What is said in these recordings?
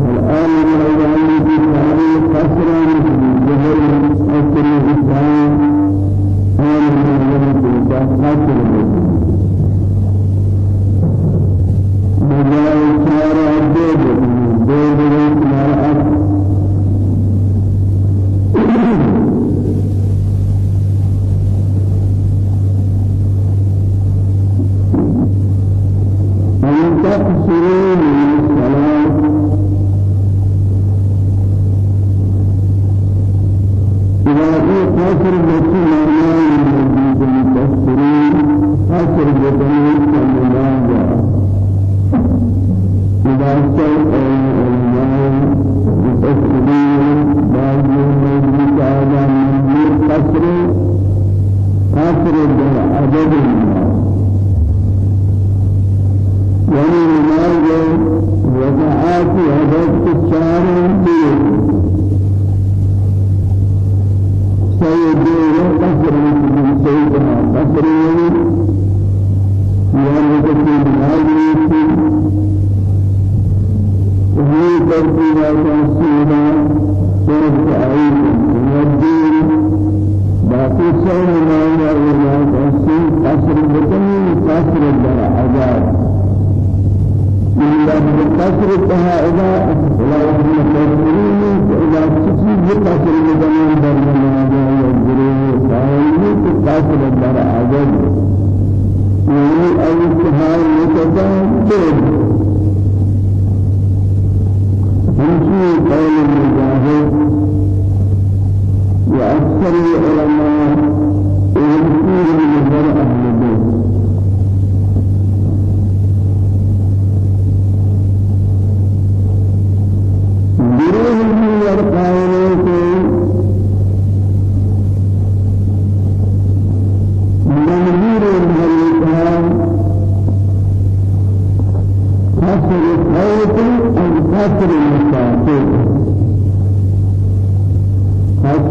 والآن من أيام في هذه الفترة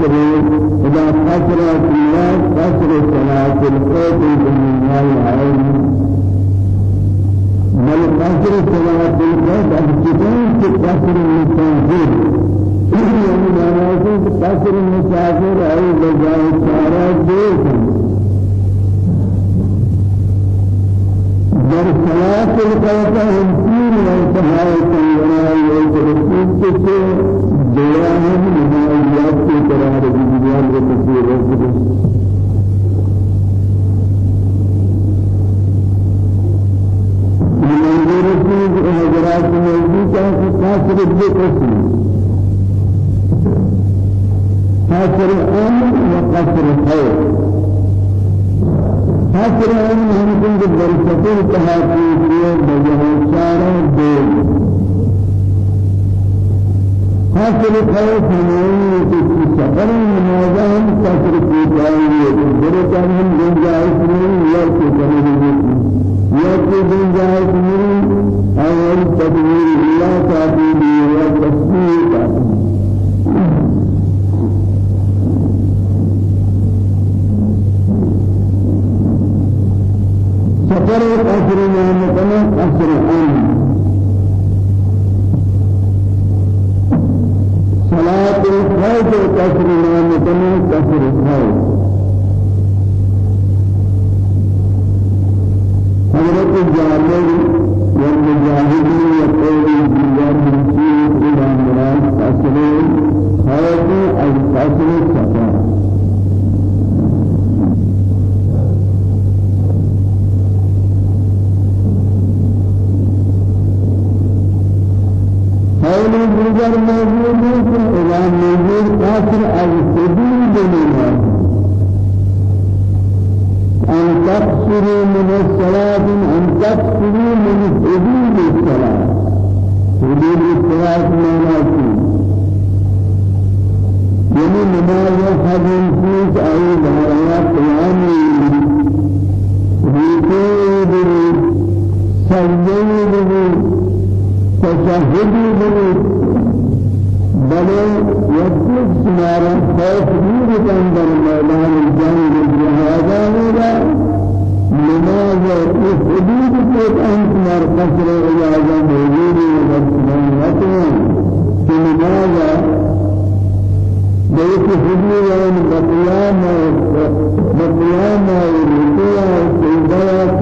فاسروا إذا فسرت الناس فسر صلاة الفجر بالنهار عليهم بل فسر صلاة الفجر الكتاب كفسر المسافر يعني معناته فسر المسافر أي بجاء الصلاة بيتهم در صلاة الفجر هم فيه من صلاة الفجر والترتيب كتير دورانهم قرار دیدیان و تصویر رسید منظور چیز حضرات نزدیک است که تاثیر دو قسم تاثیر امن و تاثیر خیر تاثیر امن هم کنید برسطور تحاکی دیو بجهر چارہ دیو حاصل خوف نہیں کہ سفر نمازاں سفر کی جائیں بڑے کام من گنجائش نہیں یا کہ من یا کہ گنجائش نہیں اور تدبیر اللہ کا دین یا تصویر کا سفر اثر نام کنا اثر صلاة الخوف كسر نام تمام كسر الخوف حضرت الجامل والمجاهدين يقول الجوار من إلى مراد كسر خوف أو كسر الخوف قول دیگر موجود ہے کہ موجود کافر از سبیل دنیا ان تقصروا من الصلاة ان تقصروا من حدود الصلاة. حدود الصلاة مانا کی یعنی نماز حجم فیس آئی بھاریا قیامی ریتے دلی سجدے دلی تشهدی بنی بلے یدیس مارا خوف دیر اندر میدان جنگ جہادا ہوگا نماز اس حدود کے انت مار قصر اجازہ موجودی وقت کہ نماز بيت حدود بقيام بقيام وقيام وقيام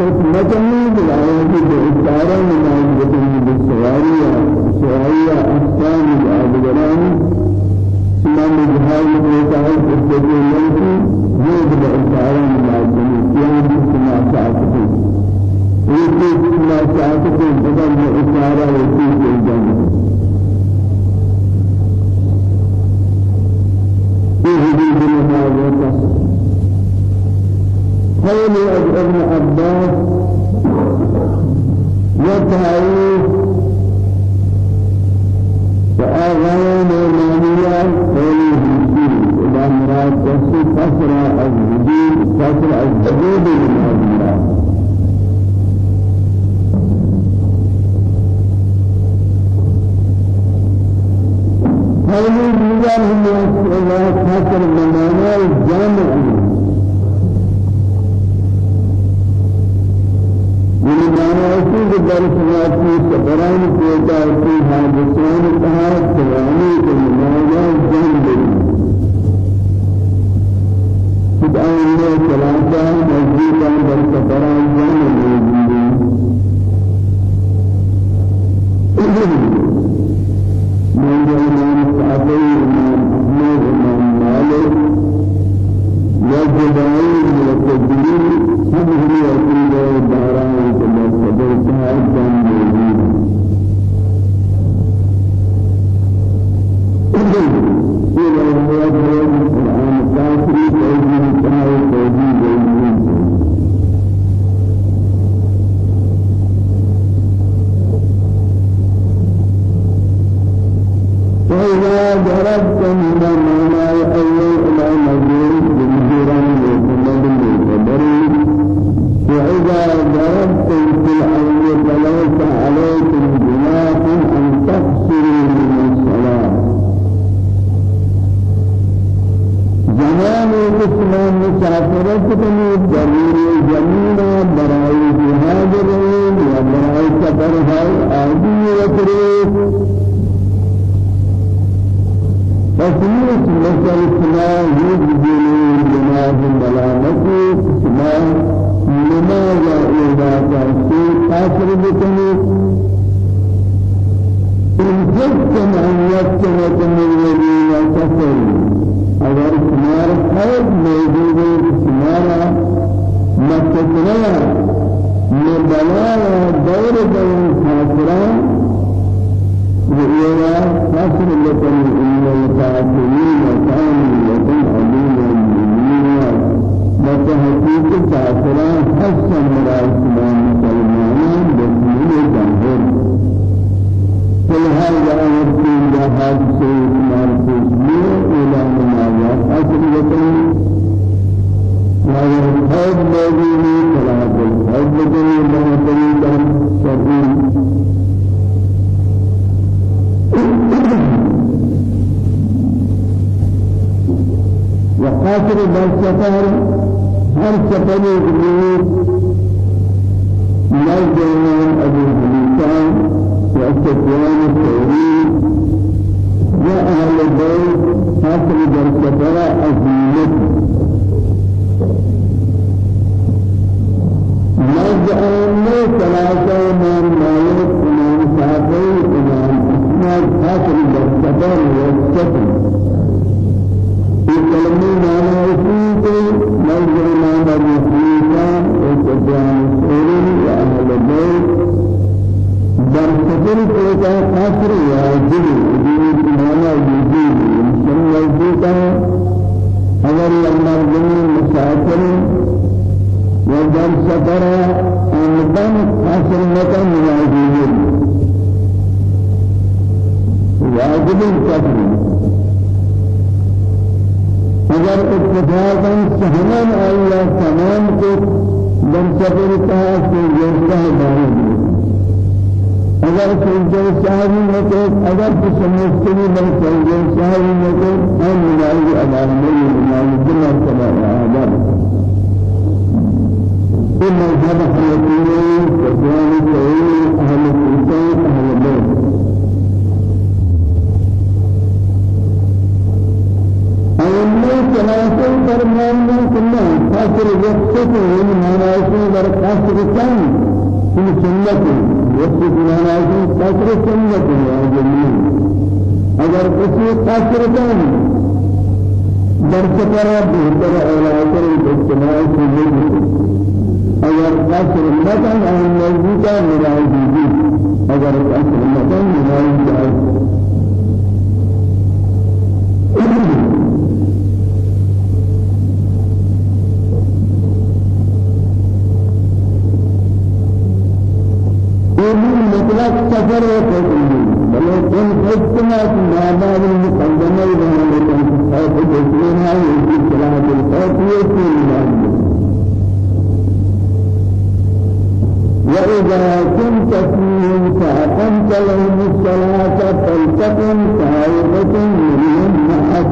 وإذا كنت فيهم فأقمت لهم الصلاة فلتكن طائفة منهم معك.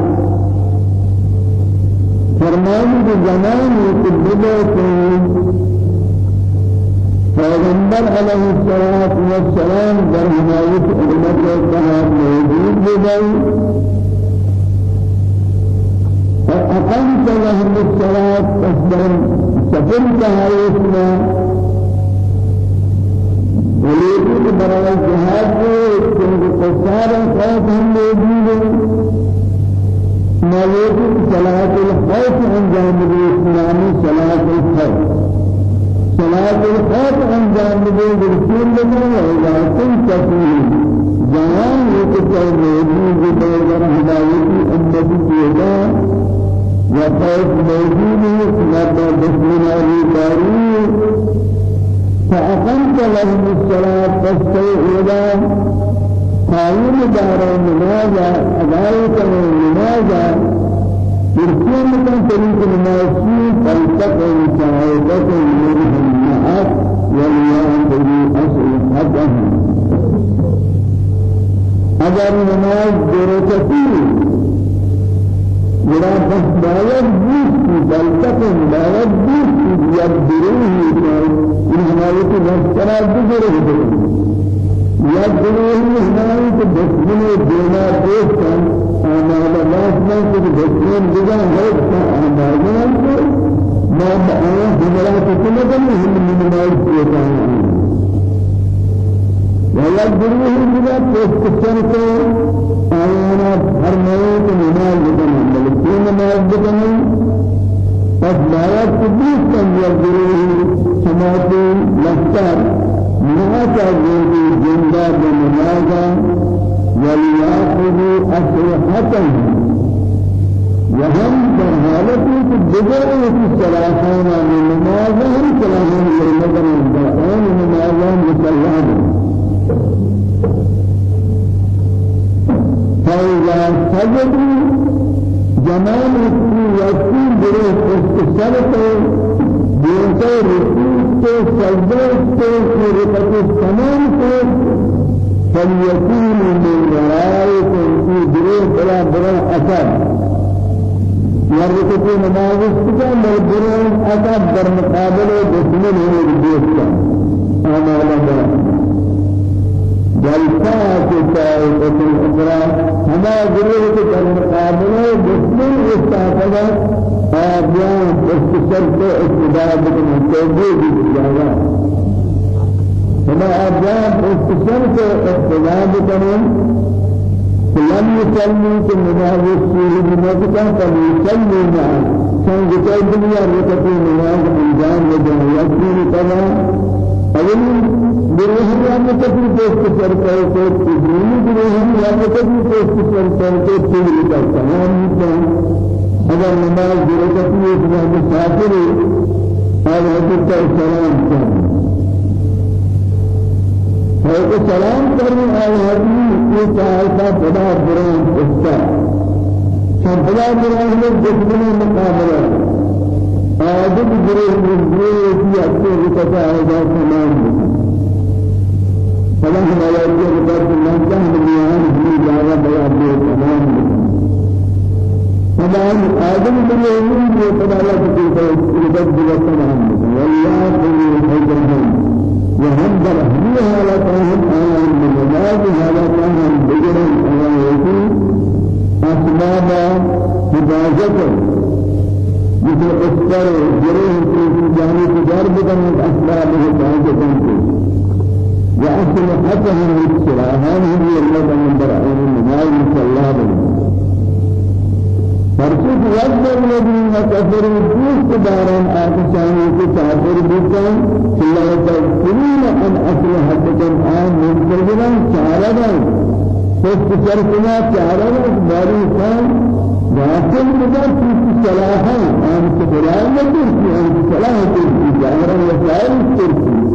فرمان بزمان يقبلوا پیغمبر علیہ الصلوۃ والسلام در حمایت امت کا موجود بدل فأقمت لهم الصلاة فاسدر سفرت هاي ولكن برای جهاد کو کفار خوف هم موجود موجود صلاة الخوف انجام اسلامی صلاة الخوف. صلاة الخوف انجام دے رسول اللہ وإذا كنت فيه جوان يكتب موجود بيدر هدايتي أمتي كيدا وخوف موجود نبا بسم الله فأقمت لهم الصلاة فاستيقظا قائم دار النماذا أدائك النماذا تركين من طريق الماسي فلتقل سعيدة منهم معك وليأخذوا أسلحتهم أجر نماز درجتي میرا بس باید بیست بلکه باید بیست یک دروهی این ہماری تو بس کرا دیگر ہے یک دروهی ہماری تو دشمن دینا دیگر آماده ہے ما بآیا ہمارا تو سمجھ نہیں ہم نماز کیا ولا دوستان کو آیانا ہر موت نماز بکنن بلکہ نماز بکنن پس باید تبلیغ کن یادروه سماعتی لفتر. نماز آگوزی جندا بنمازا وليأخذوا أسلحتهم. وهم کہ دیگر ایسی صلاحانا من صلاحان یرمدن الدعان نمازا مسلحان فإذا سجدوا جمال يكون بره استسلط بينته ركوع سجدة ركعة تمام فليكون من ورائكم في بره بلا بلا أثر يركض نماز استقام بره أثر در مقابل دشمن هو الجيش أما الله جلسات طائفة الأخرى هما ضرورة المقابلة بسم استعفدا آبيان استشرت استداد من توجيه بالجهة هما آبيان استشرت استداد من لم يسلموا كنماز السوري بمكة فليسلموا معه كان جتاي الدنيا ركتي نماز انجام وجهة يكفي كما أولي گروہی یا متفی دوست پر کرے تو دینی گروہی یا متفی دوست پر کرے تو تیری کا تمام نہیں اگر نماز گروہی ایک نماز مسافر ہے اور حضرت السلام کیا فوق سلام کرنے آیاتی یہ چاہتا بڑا بران استا چون بڑا بران میں دشمن مقابلہ آدم گروہ مزدور کی اکثر رکتا آئیدہ سمان فلا ہم آیاتی رکتا من جہن بیان بھی جاگا بڑا بے تمام. تمام آدم گروہ میں خدا اللہ کی رکتا تمام. والله خير الحجرهم وهم برهني حالتهم آيان بالنماز حالتهم بجرا آياتي أسباب حفاظة. مثل أسفر جريه في جانب تجار بدن أسباب حفاظة. هي التي من برهن النماز صلى الله عليه وسلم فرشت وجد الذين كفروا دوست داران آتشانی کے کافر بکن لا يتذكرون عن أسلحتكم آن منتظرا شعرنا فست شرطنا شعرنا باري كان داخل بدا في صلاحا. آن سبلان نتركي آن صلاح تركي جاهرا وسائل تركي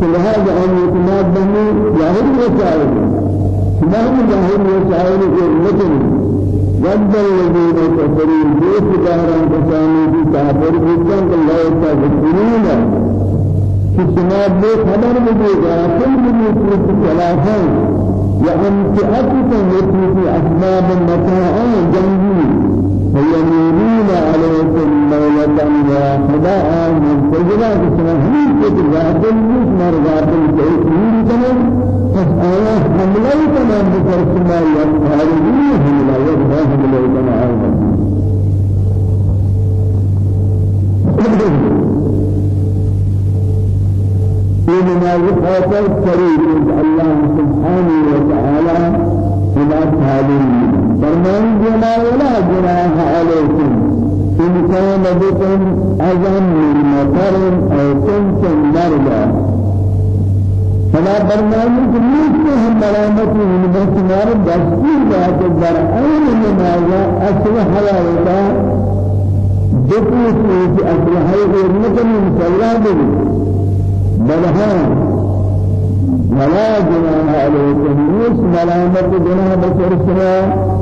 فلهذا أن يتماد بني ظاهر وسائل نحن ظاهر وسائل مثل ود الذين كفروا داران كساني في كافر بيتان الله يتذكرون كسما بي خبر مجھے في ثلاثان وأمتعتكم يتي في أسباب متاعا جنبي. فيميلون عليكم مولة واحدة من تجرى كسما همين كتر غافل مش مر غافل كيف يريد فسأله حمله تمام بفرسما يقاربين حمله يقارب حمله تمام في منازقات الطريق الله سبحانه وتعالى إلى تعليم فرمان جنا ولا جناح عليكم إن كان بكم أذى من مطر أو كنتم مرضى فلا برنامج كميت هم ملامت من بسمار دستور ذات در أين نماذا أصل حياتا دكتور في أصل حياتا نكمل مسلا بلها ولا جناح عليكم يس ملامت جناح بشر سوا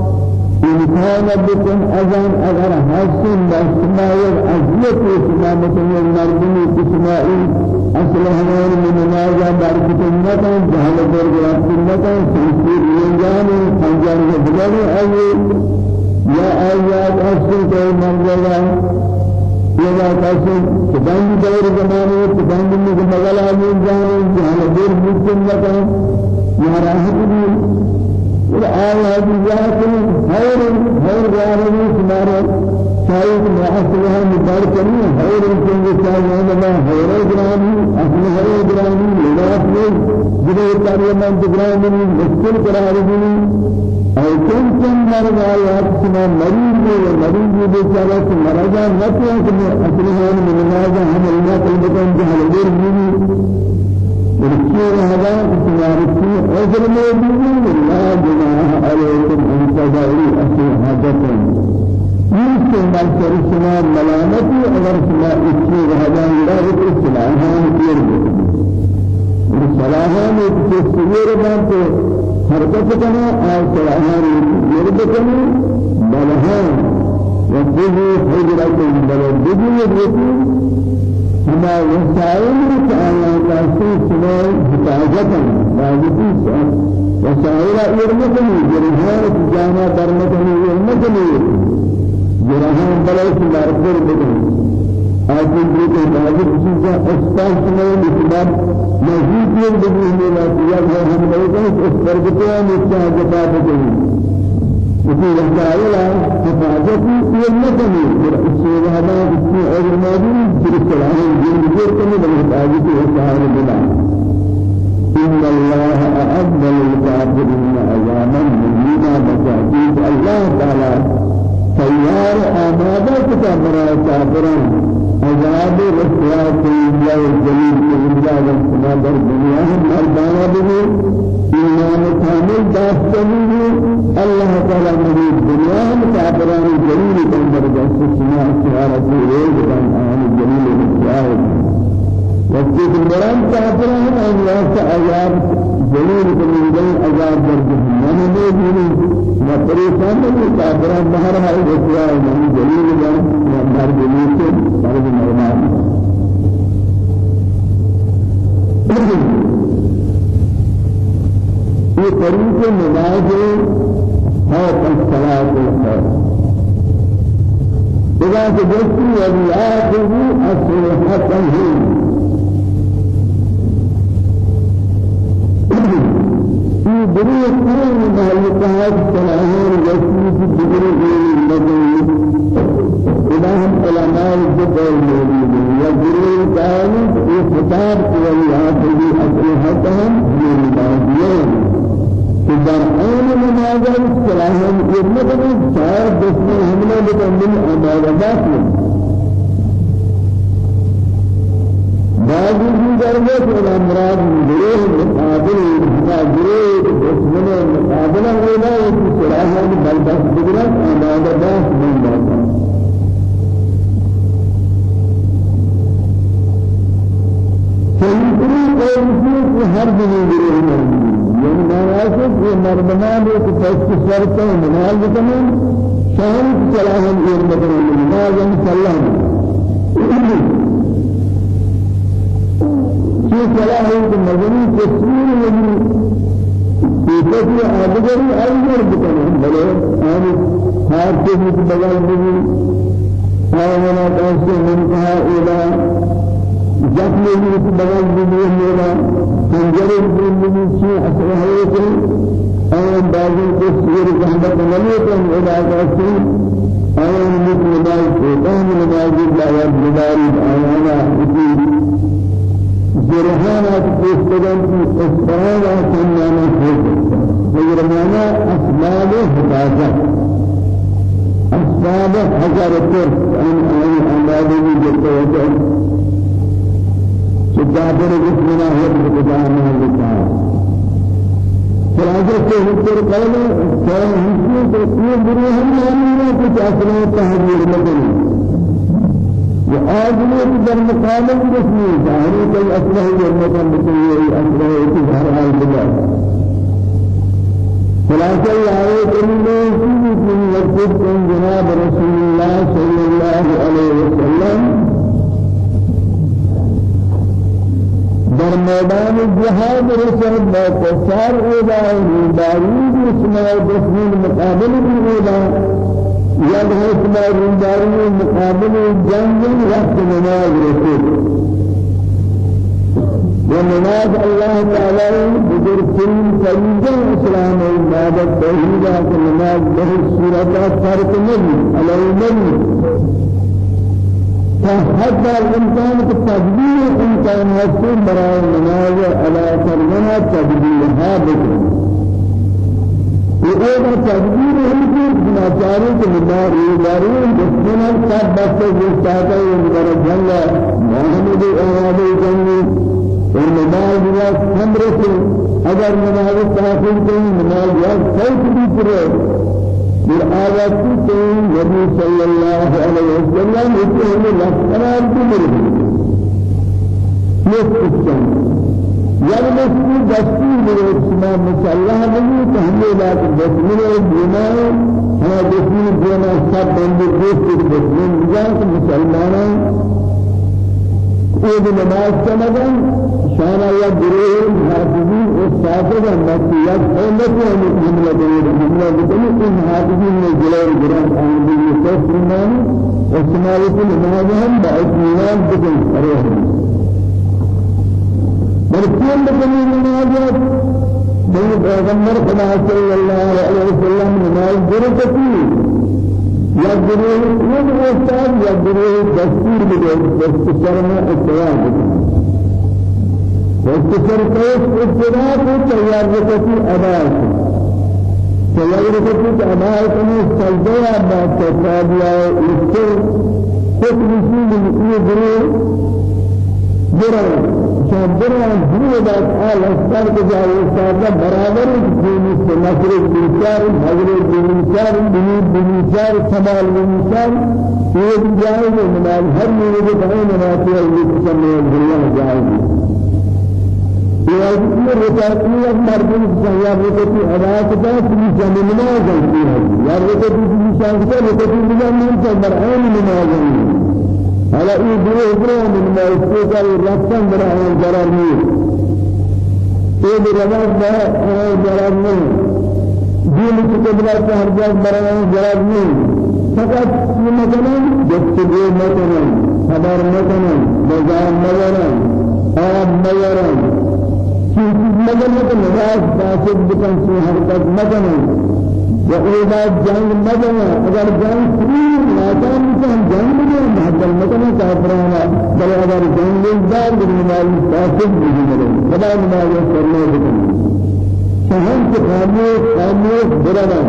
إن كان بكم أذان أجر حسن بسماء أزلة إسلامة المردمي بسمائي أصل همان من نازا باركة النتا جهل برغرات النتا سنسير ينجاني خنجان يبغاني أي يا آيات أصل كي منزلا يا قاسم تبان دور زمانه تبان من مغلا من جاني جهل برغرات يا راحت والآيات ذات خير خير غالب سمارة شايف ما أصلها مباركني خير الجنة شايف ما خير جرامي أصل خير جرامي لناس من جبه تعلمان جرامي مشكل قراري أو كم كم مرة آيات سما مريض مريض بيچارة مرجع نتوه كم أصلها من هذا هم الناس اللي بتوع جهل غير ورسول هذا سيارتي أجر موجود لا جناح عليكم أن تدعوا أصحابكم يمكن أن ترسل ملامتي أگر سما إسمه هذا لا عنها كثير رسالها من تسير بانت حركة كنا آل سلاها يرد كنا بلها وفيه حجرة بلد بجي بما وسائل تعالى كاسي سماء حفاظة واجبي وسائل يرمكني جرهان جانا برمكني يرمكني. جرهان بلاس لارفر بكني آجي بيت واجب چیزا أستاذ سماء مثبت مزید یہ بدی میں یا ہم لوگ اس پر کو مستحق بات وفي وسائل حفاظتي يمكنني بالسير هذا في أجر ماضي بالسلام الدين غير كم بالحفاظتي وسائل بلا إن الله أعد للكافرين عذابا مهينا. بتأكيد الله تعالى تيار آمادة كتاب كافرين عذاب رسوا في الله الجليل في الله والسماء الدنيا هم أربعة به إيمان كامل داستنه الله تعالى من الدنيا كافران الجليل كان درجة السماء سوارة إليه كان آن الجليل الجاهد وقتی که برام کافر ہیں آن واسطہ عذاب ضرور کنی گئی عذاب در جہنم میں بھی نہ پریشان نہیں کافر باہر ہے رسوا ہے ضرور جان در جلیل سے در مرمان یہ طریق نماز ہے الصلاة والخير إذا تجسي ولياته أصلحته في كل مهلكات سلاهين يسمي في دنيا المدني إذا هم علماء الجبل الموجودين يدري ذلك في خطاب ولياته أصلحتهم من الباديين إذا أين منازل سلاهين يمكن شاعر بسم الله بتمن عبادات بعض درجة الأمراض غير مقابل غير دشمن مقابل ولا يصراحة بل بس بدرات أمانة بس من ذلك سيدري قومي هر دنيا غير يعني ما في مرمنا بس شرط منال بتمن شهر صلاح غير بدر ما يصلح في صلاح المدني تسمير الذي في فتح أبدري أيضا بكنا بل أنا حارس بغل بني أنا تأسي منتهى إلى جفن بني بغل بني ميرا خنجر بني شيء أسرعه أنا بعض التسير جهد مليك إلى تأسي أنا مثل ما الشيطان لما يجب لا يجب أنا جرهانات تستدن في إسرائيل سنانا فوق معنى أسباب حفاظة أسباب حجر أن أن أمراضه جتوجه سجادر جسمنا هو بقدامه لله فلاجة سهل قال كان هنسي تسمية بريهم لا نرى تأثير تهجير مدني وآدمي در مقابل رسمي ظاهري كي أسره جنة بسيئي أسره إتظهر آل الله خلاصة الآية كلمة من يكتب جناب رسول الله صلى الله عليه وسلم. در میدان جهاد رسول با کفار اولا بارید اسماء دسمین مقابل اولا يد اسم الداري مقابل جنگ وقت نماز رسول. ونماز الله تعالى بجر كل فريضة إسلام عبادة توحيد نماز به سورة فرق نبي على النبي فحتى الإنسان التدبير إنسان يسير براء النماز على فرمنا تدبيرها بكر وهذا تدبير هيك ناچاري كمدار يداري جسمنا سب بس جساتا يمكن جنة محمد أواب جنة والنماز يا سمرة أجر نماز تحصيل كين نماز يا سيف بيتره بالآيات كين نبي صلى الله عليه وسلم يقول لك أنا أنتظر يستسلم يعني مسجد دستور من الإسلام مسلح بني تحميلات دستور الدماء هذا دستور الدماء سب بند دستور دستور جانت مسلمان اود نماز سمجن شان یا گروه حافظین استاد و مسیحیت قومت و حمله دید حمله دید این حافظین نے جلال گران آمدی مسلمان اسماعیل نماز هم با اطمینان بکن ارے مرسول بکنی نمازات بني پیغمبر خدا صلی اللہ علیہ وسلم نماز درستی یا گروہ خود استاد یا گروہ دستور بده دستور میں بده. دستور کوس ابتدا کو تیار رکھتی ادا تیار رکھتی ادا کرنے سجدہ با تفادیا استر خود رسول یہ گروہ برا شان برا هو ذات آل أسفار كجاء أستاذ برابر ديني سنكر بنشار حضر بنشار بني بنشار كمال بنشار یہ جائے من هر میرے بہن ناتی ہے یہ سمے دنیا جائے یہ یہ رکعتیں مردوں سے یا رکعتیں ادا کرتا ہے کہ جمع نماز ہے یا رکعتیں کی شان سے ہے مرحوم نماز ہے على إيه بيه من ما يستيقظ رفتن برا جرار نيه إيه برواز برا جرار نيه دين كتبنا هر جاز برا جرار نيه فقط مثلا جستجو مثلا خبر مثلا بجان مثلا آب مثلا چیز مثلا نماز فاسد بکن سی حرکت مثلا وإذا جنگ مدنا اگر جنگ سریر ناکام بکن جنگ مدنا محبل مدنا کافرانا بل اگر جنگ دار بنمائی فاسد بجنگل خدا نمائی کرنے بکن فهم سے خاموش خاموش برنا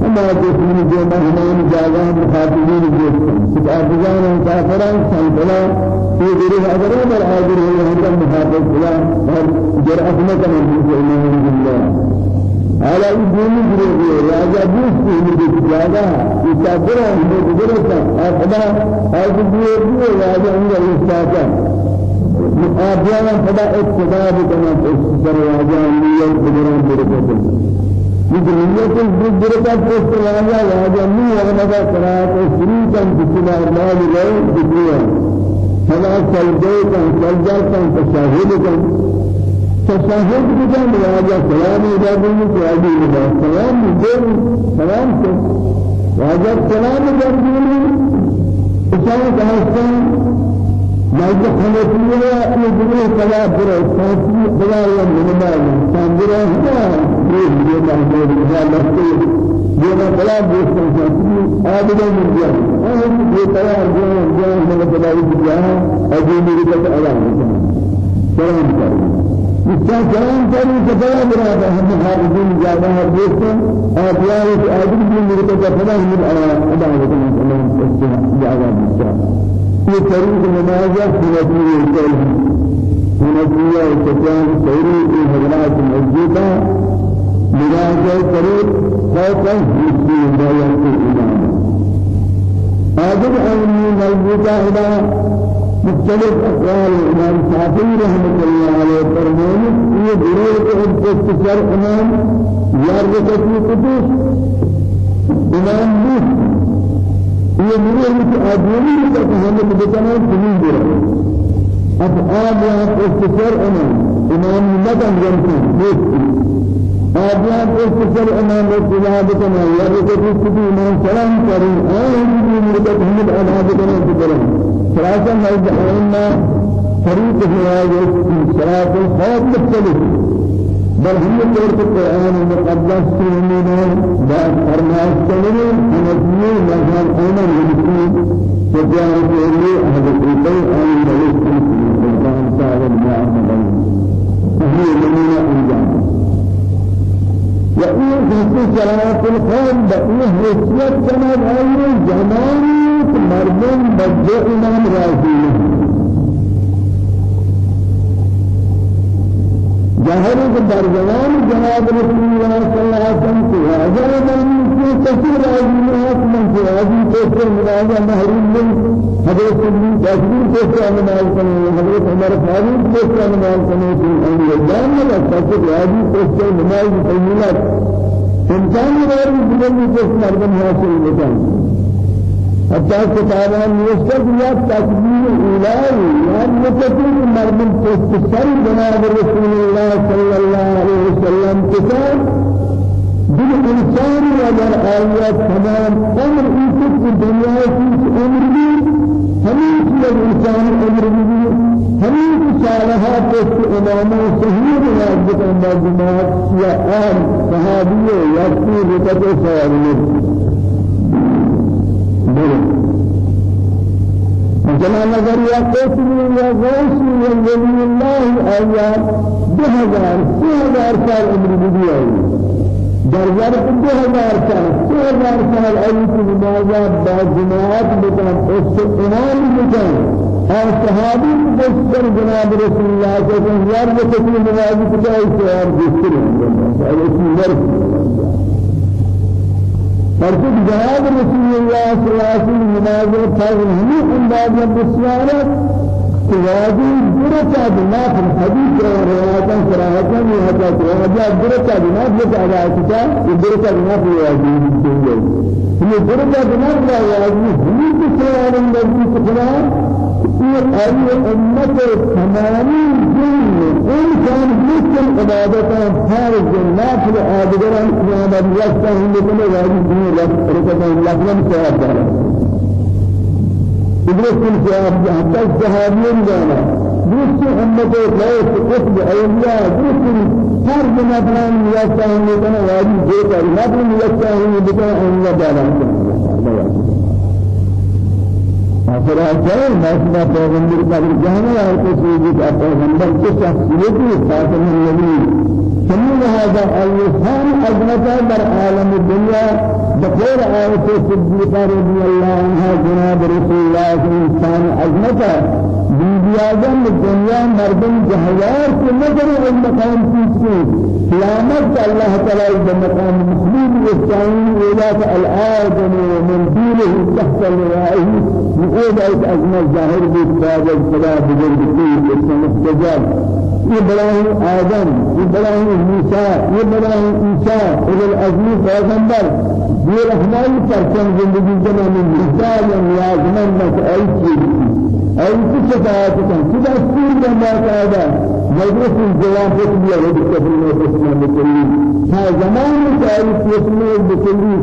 ہما جسمین جو مہمان جاگا مخاطبین جسم کچھ آفزان کافران سنتلا في غير هذا بل هو هذا مخاطب فلان اور جرأت مكان الله على الدين جريه راجع بوس في جاگا يتابع من جرسا أخدا هذا جريه راجع عند الاستاذ أبيانا خدا اتباع بكنا تسر راجع نية بدران بركة نیت اس برکت کو راجع راجع کا قرات سری کا جتنا مال لے دنیا فلا کا تشہد کا تشهد بدن واجا سلام بدن واجا بدن سلام بدن سلام واجا سلام بدن إشارة هستن واجا خلفية لدنيا سلا برا سانسي بلا يوم نمال سانجرا هنا بريد بلا بريد بلا مسجد بلا بلا بريد سانسي آبدا من جاه أهم بلا جاه جاه من بلا جاه أجمل كتاب الله سلام عليكم बात अदा है सलाम करें इसका कलाम करी सफला बराबर हम हाजिर ज्यादा है दोस्तों और यार इस आदमी की मेरे को सफला मिल अदा होता है अल्लाह ज्यादा दिखता ये तरीक नमाज सुनती है सुनती है सत्यान सही की हजरात मस्जिदा मिराज करीब खौफा हिस्सी हिदायत के इमाम आजिब अमनी मस्जिदा इला مختلف أقوال الإمام شافعي رحمة الله عليه فرمانه في غير اختصار إمام يارجة في قدوس. إمام بوس یہ میرے لیے آدمی کا کہانی بتانا زمین دے اب آب یا اختصار إمام إمام مدن جنتی یا اختصار امام رسول بتانا یا رسول امام سلام آئین میرے کو ہم ادا بتانا بتانا ثلاثة موضعين فريق في هذه الصلاة الخوف مختلف بل هي طور القرآن المقدس سنين بعد فرماس سنين حنفية مجال أين المسلمين فجاءت إلي أهل الإيطي أن في القرآن تعالى المعامل فهي لمن وإيه في صلاة الخوف بقيه حسيت كما غير جمال مردم بدو امام راضی کہ در زمان جناب رسول اللہ صلی اللہ علیہ وسلم اجازت من راضی ہے من کو سے مراجع محروم من حضرت ابن جابر سے نماز کرنے حضرت عمر فاروق کو سے نماز کرنے کی ان جان میں سچ راضی کو سے نماز پڑھنا انسان غیر زندگی کو مردم حاصل ہے حتى كتابان يستجيب تكبير إلهي يعني متكين مرمن تستسر جناب رسول الله صلى الله عليه وسلم كتاب. بالإنسان وجر آيات تمام أمر إيسك في الدنيا في أمر بي. هميش الإنسان أمر بي. هميش صالحات إمام صحيح يجب أن مجموعات يا آل صحابية يكفي بكتب سوال جنا نظر یا قسمی یا غوثی یا ولی اللہ آیا دو ہزار سی ہزار سال عمر آئی۔ در ظرف دو ہزار سال سی ہزار سال آئی کی نمازہ با جماعت بکن اس امام بکن۔ اور صحابی بستر جناب رسول اللہ صلی اللہ علیہ وسلم یار وہ کتنی نمازی کتائی سے اور ہیں اور اسی مرد فرقد جناب رسول الله صلى الله عليه وسلم نماز فرض هم انداز بسیارت واجی درجة بناء في الحديث وروايات صراحة وهذا وهذا درجة بناء في الآيات درجة بناء في واجی هي درجة بناء في واجی هم بسيار الذي تقرأ في أي أمة تمامي جن إن كان مثل عبادة خارج الناس لآدگران قيامة يستهم لكل واجی دين ركعة لكن سيادة إدرس الجواب حتى الصحابيين جانا دوسری امت لائق قطب اولیاء دوسری ہر بنا پران یاستان میں کنا واجب دے کر نہ اللہ تعالی آخر آجائے ماسنا پیغمبر کا جانا ہے کہ سیدی کا پیغمبر کے شخصیتی خاتم النبی سمين هذا الإنسان أجنته در عالم الدنيا بخير آية صديقة رضي الله عنها جناب رسول الله الإنسان أجنته بيديازم الدنيا مردم جهيار في نظر المقام فيه قيامت الله تعالى بمقام مسلم يستعين إلى الآدم ومن دينه تحت لوائه يقول أيت أجمل ظاهر بالتاج الصلاة بجرد اسم مستجاب إبراهيم آدم إبراهيم موسى إبراهيم عيسى إلى العزيز پیغمبر. یہ رحمائی پرچم زندگی جنہ میں مثال نیازمند بس أي شفاعت کن خدا سیر بندہ قاعدہ مجلس الجواب رب کبھی اسلام بکلی تا زمان تعریف اسلام بکلی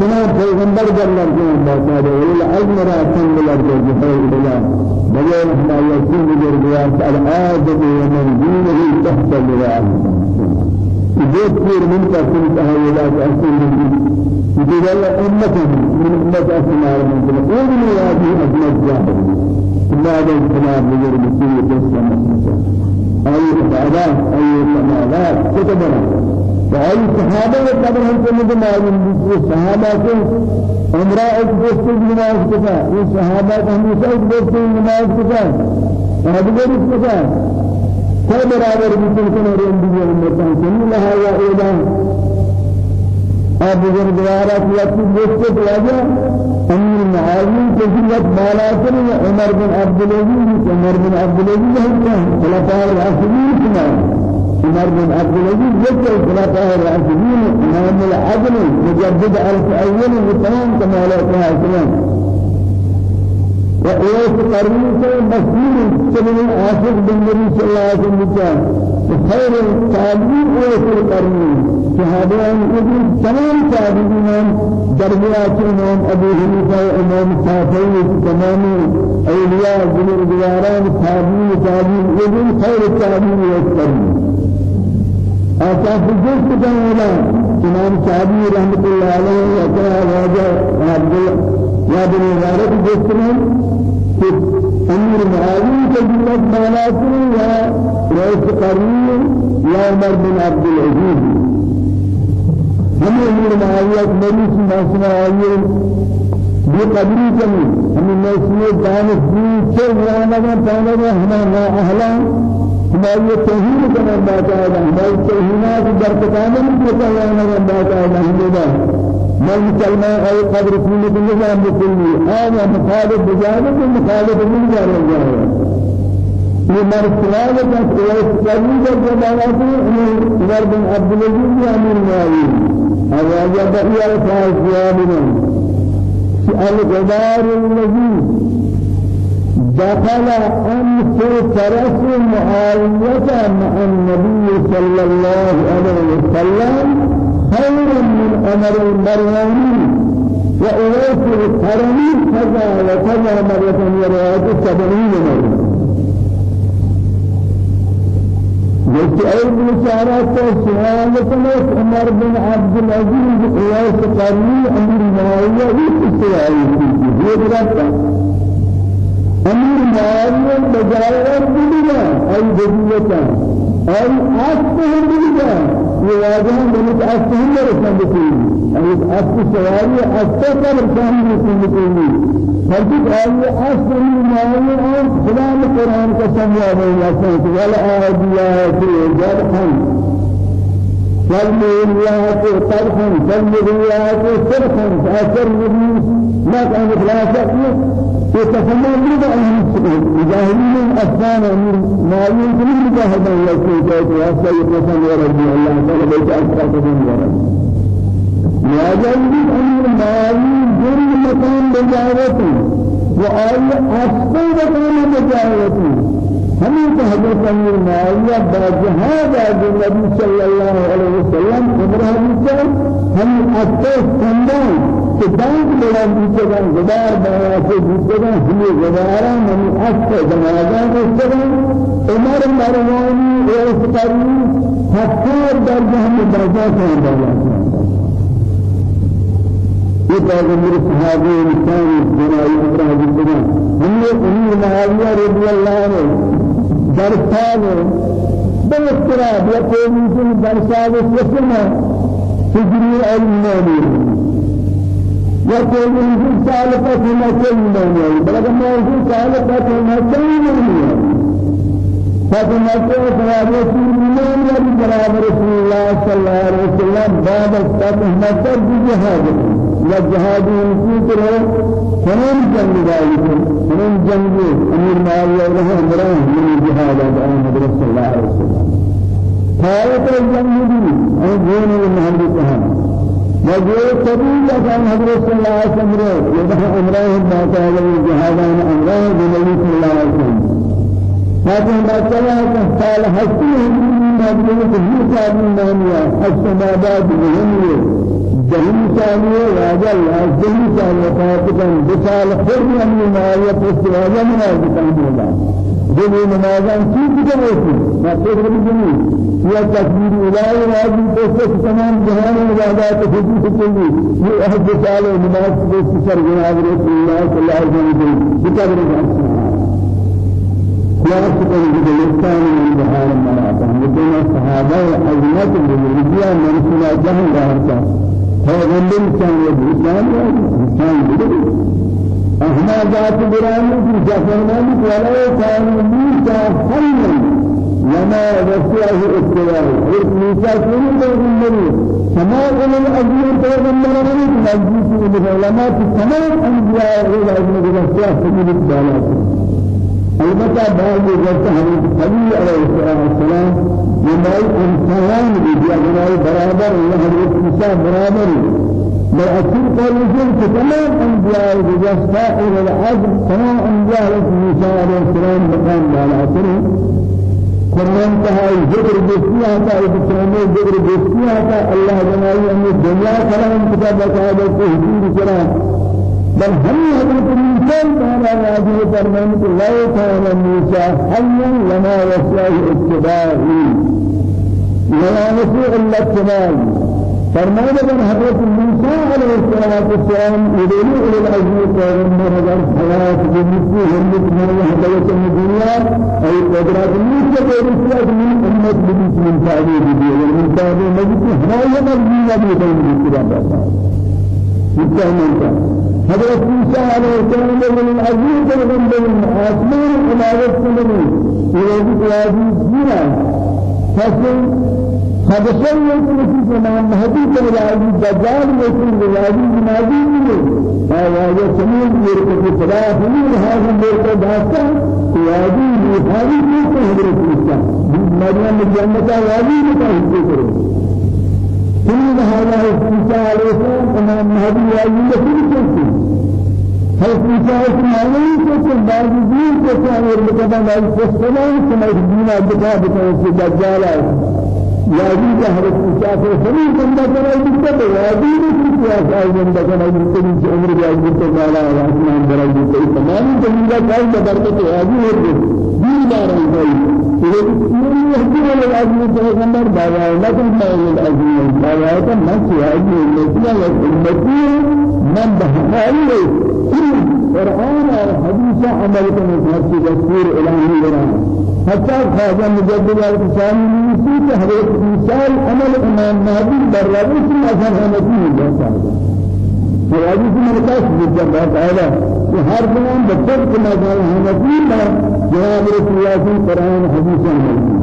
سنا پیغمبر جلال جان باقاعدہ العلم را تنگل ارجو جفائی بلا. بغير ما يكون بالرياض العادة ومن دونه تحت الرياض كثير من تأثير تهيلات أصول يجب الله أمة من أمة أسماء من كل أول هذه أجمل جاهل ما هذا الكلام بغير بسيء تسلم أي إبادات أي كمالات كتبنا. وأي صحابة أن تكون معلوم الصحابة دوستی کی نماز کتا یہ صحابہ ہمیشہ ایک دوستی کی نماز کوئی برابر کن اور اندی امتان سنی لہا یا ایلا اب بزرگوارا کی اپنی دوستی کلاجا امیر معاوین کے ذلت بالا کریں عمر بن عبدالعزیز عمر بن عبدالعزیز ہے خلفاء الراشدین سنائے عمر بن عبد العزيز ذكر الخلفاء الراشدين إمام العدل مجدد ألف أول وتمام كما لا تهاجمون وإيش قرني سے مسلم سبيل عاشق بالنبي صلى الله عليه وسلم. خير التابعين وإيش القرني صحابان ابن تمام تابعين درجات إمام أبو حنيفة إمام الشافعي تمام. أولياء جميع دواران تابعين تابعين ابن خير التابعين والقرني أصحاب الجزء كذا إمام شافعي رحمة الله عليه وكذا راجع عبد يا بن مبارك الجزء أمير معاوية كجلة مالاتي يا رئيس قرني يا عمر بن عبد العزيز هم أمير معاوية مجلس ناسنا آيه بقدری کمی ہمیں نسل دانش دی چل رہا ہے پہلے ہمارا اہلا ہماری توہین کرنا باقاعدہ ہماری توہینات در تکامل کو کرنا باقاعدہ ہمیں من مسلمان أي قدر كل بالنظام بكل هذا مخالف بجانب مخالف من جانب یہ مرسلات کا قیاس کرنے کا جواب ہے عمر بن عبد العزيز امیر ناوی اور یا بقیہ الفاظ جواب الغدار الذي دخل أنف فرس معاوية مع النبي صلى الله عليه وسلم خير من أمر المريم وأويس القرني كذا وكذا مرة يراد سبعين مرة جس أي بشارة سؤال كنت عمر بن عبد العزيز أويس القرني أمير معاوية السؤال في أمير معاوية بجاير بدنا أي بدية اور أصل هم بيجا يواجه من أصل هم رسم بكل أي أصل سواري أصل كم رسم رسم بكل فجد أي أصل ما هو خدا القرآن قسم يا بني ولا آديات جرحا فالموليات طرحا فالموليات صرحا فأثر ما كان خلاصة يتفهم لنا أهل مجاهدين الأفغان من مالين كل مجاهدا يسوع كيف واسع يتفهم يا ربي الله تعالى بيت أسرع تفهم يا ربي مجاهدين أمير مالين جرم مكان بجاوته وآي أسفل مكان بجاوته همين حضرت أمير معاوية بجهاد النبي صلى الله عليه وسلم إبراهيم هم أسفل سندان کہ دانت بڑا بیچگا گدار بڑا سے بیچگا ہمیں گدارا من اصل جنازہ بیچگا عمر مروانی ایس کری ہفتار درجہ ہمیں درجہ سے درجہ یہ پیغمبر صحابی انسان جنائی ابراہیم بنا ہم نے امیر معاویہ رضی اللہ عنہ در سال بالاضطراب یا کوئی مسلم در سال سسنا ہجری علم نامیر يقول من سالفة ما من بلغ ما يقول سالفة ما فاتما كل فرابة من يبي جناب رسول الله صلى الله عليه وسلم. باب الفتح مكر بجهاد والجهاد يمكن له فمن جنگ ذلك فمن جنگ أمير معاوية له أمره من الجهاد عن رسول الله عليه وسلم فاية الجنگ دي أن دين المهندس وجه قبول كان حضرت صلى الله عليه وسلم يدها أمره ما كان جهادان أمره بنبي صلى الله عليه وسلم. لكن ما كان قال حسين من مدينة هي كان مانيا السماوات بهمية جهنم ثانية راجع الجهنم ثانية فاتكا بسال خير من ما يفسر هذا من هذا جميع نمازان چیز دیگر ہوتی ہے۔ تقریر جميع یا تکبیر الہی راضی تو تمام جہان عبادات خودی سے چلی یہ عہد سال نماز کو سر جناب رسول اللہ صلی اللہ علیہ وسلم خلاص کر کے لسان من بہار مراتا مدینہ صحابہ عظمت الرجیہ من سنا جہان ظاہر کا پیغمبر چاہے انسان انسان أهما ذات برامي في جفرمان ولو كان موسى حيا لما وسعه استواه إذ موسى كل پیغمبر تمام الأنبياء پیغمبران مجلس العلماء تمام أنبياء العلماء وسعه سبيل الدلالات البتة بعض وقت حضرت علي عليه السلام يماي إنسان بجانب برابر. حضرت موسى برابر. بأكيد قولهم تمام أنبياء بجساء إلى العدل تمام أنبياء موسى عليه السلام مقام على سره قرآن كها ذكر بسيا تا إبراهيم ذكر بسيا تا الله جل أن الدنيا كلام كتاب هذا تهديد كلام. بل هم حضرت موسى تعالى راضي فرمان الله تعالى موسى حيا لما وسعه اتباعه. ولا نسيء إلا فرمانا من حضرت موسى عليه الصلاة والسلام يدعو إلى العزيز ومن هذا الحياة بمثل هم من حضرت الدنيا أي قدرات موسى ورسالة من أمة بمثل من تعبير بدي ومن تعبير مجد هذا مجد بيتين بكرة بس حضرت موسى عليه السلام من العزيز ومن آسمان إلى وسط من يوجد العزيز هنا فصل يكون في زمان مهدي كالراجي دجال يكون الراجي جنازي منه هذا سمين يركض في صلاة من هذا يركض داستا. راجي يخالي في حضرت موسى مريم الجنة راجي متى ثم هذا موسى عليه تمام مهدي يكون كيف هل موسى اسماعيل كيف بعد ذي كيف يركض بعد السلام كما يدين أبدا بتوسط دجال یادی کا حضرت مسافر سمی بندہ کرا دکت یادی نہیں کیا سائے بندہ کرا دکت سے عمر جائے دکت والا آسمان برا دکت تمام زمینہ کائی برکت یادی ہے دین دار ہے یہ یہ ہے آدمی پیغمبر بابا لیکن میں العظیم بابا کا من سیادی ہے لیکن امتی من بہائی قرآن اور حدیث عمل کرنے ہر چیز دستور الہی بنا حتى خواجہ مجدد الکسانی نیسی کہ حضرت مثال عمل إمام مہدی در رئیس مذہب حنفی جیسا فراجی سے مرکز بجا بات آئلا کہ ہر زمان بطرق مذہب حنفی میں جناب رسول اللہ قرآن عمل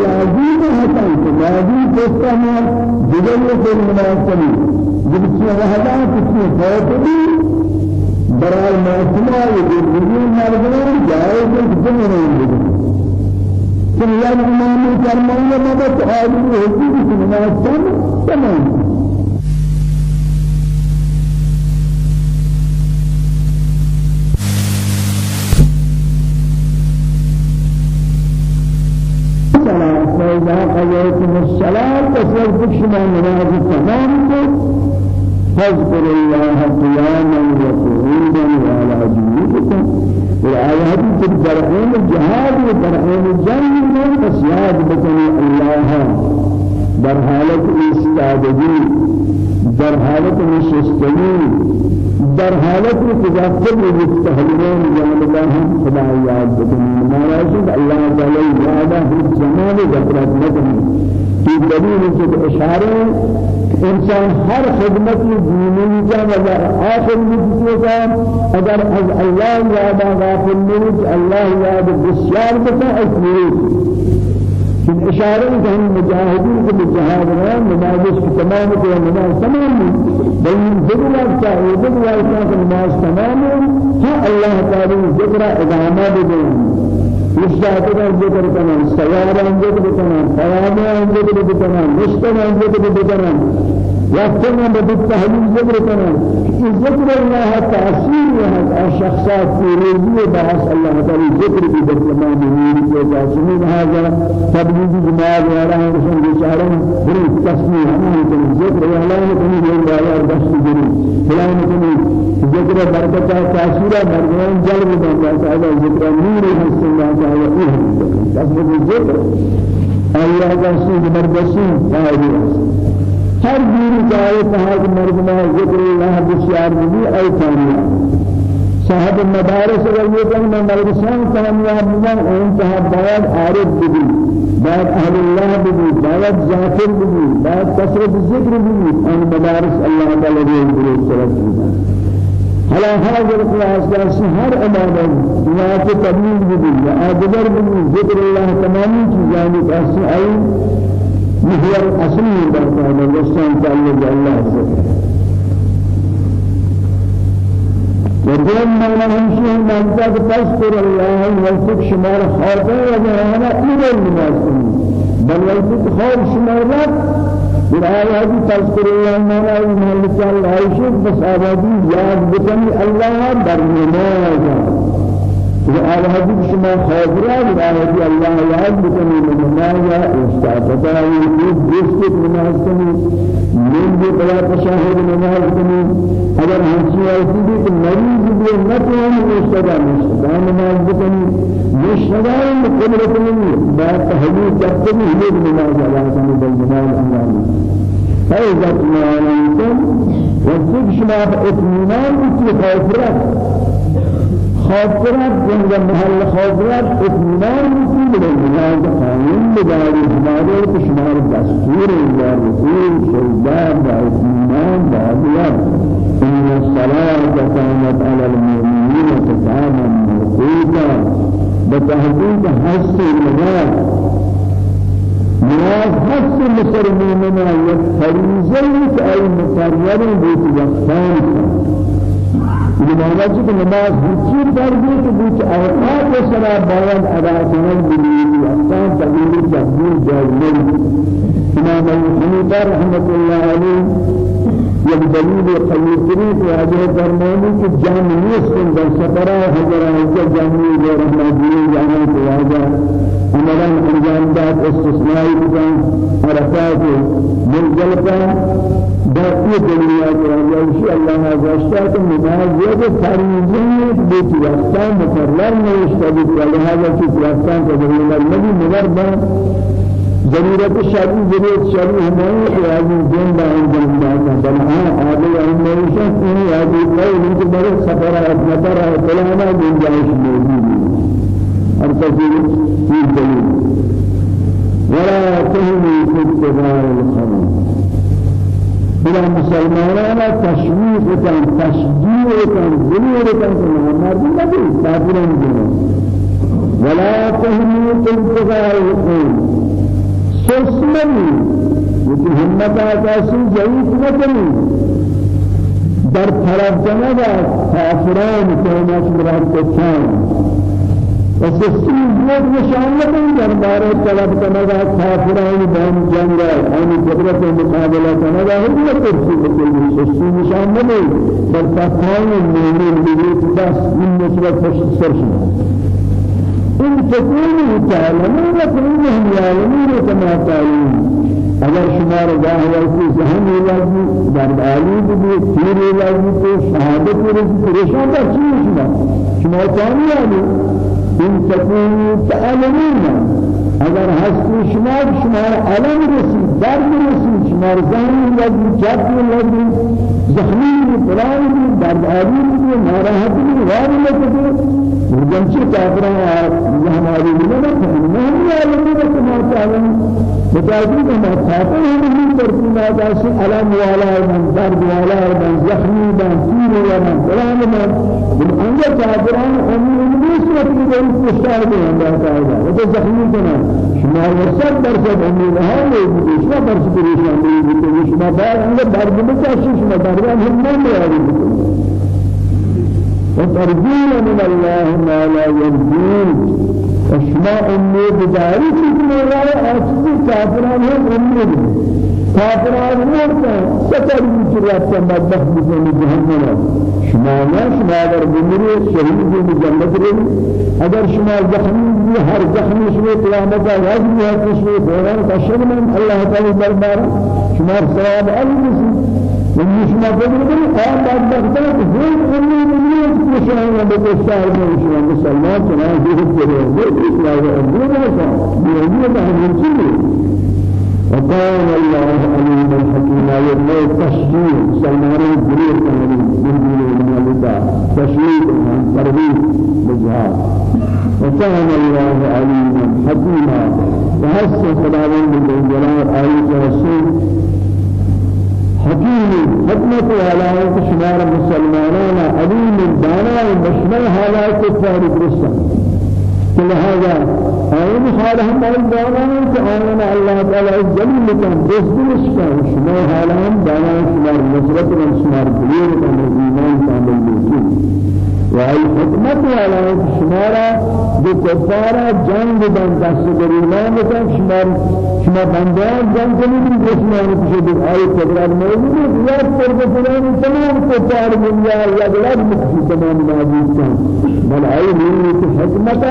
راضی ہے کہ راضی دوستا ہے جدل کے مناسبی جب سے رہا کسی فوت بھی برائے معصومہ یہ زندگی مردوں جائز ہے کہ نہیں کہ یا امام فرمایا مدد ہوتی ہے مناسب تمام۔ الصلاة فسوف شما نماز تمام فاذكروا الله قياما وقعودا وعلى جنوبكم. والآيات الدرعين الجهاد ودرعين الجنة. فسياد بكني الله. در حالة استعدادي در حالة نشستني در حالت تجاهل مستهلين جان الله خدا یاد بکنی ناراضی الله تعالی یاد ہے زمان ذکرات نکنی کی دلیل اشارے انسان ہر خدمت دینی کا وجہ آخر میں کا اگر از اللہ یاد غافل نہیں اللہ یاد بسیار بتا اس من إشارة كان مجاهدين في الجهاد الآن نماذج تمام في النماز تمام من ذكر الشاهد ذكر الشاهد النماز تمام ها الله تعالى ذكر إدامة بدون مشاهدة ذكر كمان سيارة ذكر كمان قيامة ذكر كمان مشتمل ذكر كمان وقتنا بدك تحليل ذكر كمان ذكر الله تأثير هذا الشخصات في رزق بعث الله تعالى ذكر في بالتمام من وجاسمين هذا تبليغ جمال ولا رسول بشارة بري تسمية أنا ذكر نكمل يوم لا بس بري فلا نكمل ذكر بركة تأثير مرجان جلب الله تعالى ذكر نور الله تعالى إيه تسمية ذكر الله تعالى مرجسين تعالى ہر دین جائے کہا کہ مردمہ ذکر اللہ بشیار بھی اے کامیاب صاحب المدارس اگر یہ کہ میں مدرسان کامیاب بنا ان تہا باید عارف بھی باید اہل اللہ بھی باید ذاکر بھی باید کثرت ذکر بھی ان مدارس اللہ تعالی نے درست طرف کیا حالا هر عبادة لا تتبين به أجبر به ذكر الله تمام چیزانی كاس أي محور اصلی برکات رسان تعلق الله ذکر ودين ما نمشي نجد تذكر الله ويسك شمار خاطر وجهنا إلى المناسب. بل ويسك خور شمارات بالآيات تذكر الله ما لا يمهل الله يشوف بس أبدي ياد بكني الله برنامج وعلى هذه شما وعلى هذه الله يعد بكني من الماء واستعطتا ويجيب جسد من هستني من دي بلا تشاهد من هستني اگر ہنسی ایسی بھی کہ مریض بھی نتوان مستدى مستدى نماز بکنی مستدى قدرت نہیں بات تحلیل جب بھی ہمیں نماز اللہ سمی بالجمال انجام فإذا تنالنتم وذلك شما اطمینان کی خوف خاطرات جنگ محل خاطرات اطمینان مکین بالمناز قانون بداری ہمارے کشمار دستور یا رسول شهداء با اطمینان با ان الصلاة كانت على المؤمنين كتابا موقوتا بتحقيق حس المناز مناز حس مصر المؤمنين يفريزة أي مقرر بيت وقتان لماذا کہ نماز پر بھی کہ کچھ أوقات سرا باید ادا کرنا بلیدی تغییر تبدیل جائز إمام حنیفہ رحمۃ اللہ علیہ یک دلیل قلیتری تو حضرت فرمانی کہ جامع نیست در سفرہ حضرت جامع رحمہ جانا تو واجہ عمران انجام داد استثنائی بکن عرفات ملزلتا باقی دنیا کے رجوشی اللہ عزوجتا کہ نمازیت فریضیت بیتی وقتان مقرر نوشتا بیتی لہذا کی وقتان کا مگر ضرورت شادی ضرورت شادی ہماری قیادی جن دا انجام داتا بل ہاں آگے ہمیشہ کنی آگے کوئی نہیں بڑے سفر ہے نظر ہے فلانا گنجائش موجود ہر تصویر چیز دلیل ولا تهني في ابتغاء الخير بلا مسلمانا تشويق كان تشجيع كان ضرور كان ما مرضي نبي كافرين ولا تهني في ابتغاء الخير سسمني يتي همت آتاسي جيد نکنی. در طرف جنگا کافران کهناش مراد کچان وسسي زود نشان نکنی. در باره طرف جنگا کافران بان جنگا آنی قدرت مقابلہ جنگا هدی ترسی بکنی سسي نشان نکنی در تقوان المؤمن بگیت بس من نسبت سرشن إن تكونوا تعلمون فإنهم يعلمون كما تعلمون. اگر شما را ظاهر کی ذهن لازم در عالی بھی تیر لازم تو شهادت رسی پریشان در چی شما شما تعالی إن تكونوا تعلمون اگر هستی شما شما علم رسی درد رسی شما ذهن لازم جاب لازم زخمی فلان درد عالی بھی ناراحت بھی وار لگے جنچی کافران؟ ہماری ملت ہے نہیں عالمی ہے کما تعلم بتائی کہ ما جیسے علم والا من درد والا من زخمی من والا من فلان من. من آنجا کافران ہم نہیں صورت کی کوئی پشتار میں اللہ تعالی وہ تو زخمی کنا شما ورسد درصد ہمیں رہا ہے شما درس پریشان نہیں شما بار انجا درد چاہیے شما درد ہم نہیں رہا وترجون من الله ما لا يرجون وشما أمید داری کی مولا آسیب کافران ہیں امید کافران مرتا ستر بیچرات کا بدبخت بکنی جہنم شما نا شما اگر بمری شہید بھی جنت رہی اگر شما زخمی بھی ہر زخمی شما قیامت آواز بھی ہے شما دوران کا شرمن اللہ تعالی دربار شما ثواب علی من شما بگیرید آن بعد امری نمیاد که شما به دستار میشید مسلمان چنان دیگر کرده اسلام امری نمیشه بیرونی به همین چیزی وقال الله عليم الحكيم يوم تشجيع سلمان الجرير كان من دين الملكة تشجيع تربية بجهاد وكان الله عليما حكيما وحسن خداوند بالجلال آية رسول حكيم حكمة على شمار مسلمانان عليم دانا مشمل حالات كفار برسل لهذا أين حالهم الدانا كأن الله تعالى الجليل كان بس كان شمار حالهم دانا شمار نصرة شمار بليل كان الإيمان كان بالمسلم وهي حكمة على شمارا بكفارة جنگ بن دست گریمان بکن شمار شما بندان جنگ کنید. دشمن کشید آی قدرت موجود یاد کرد فلان تمام کفار دنیا. یا بلاد مخفی تمام موجود کن. بل آی نیت حکمت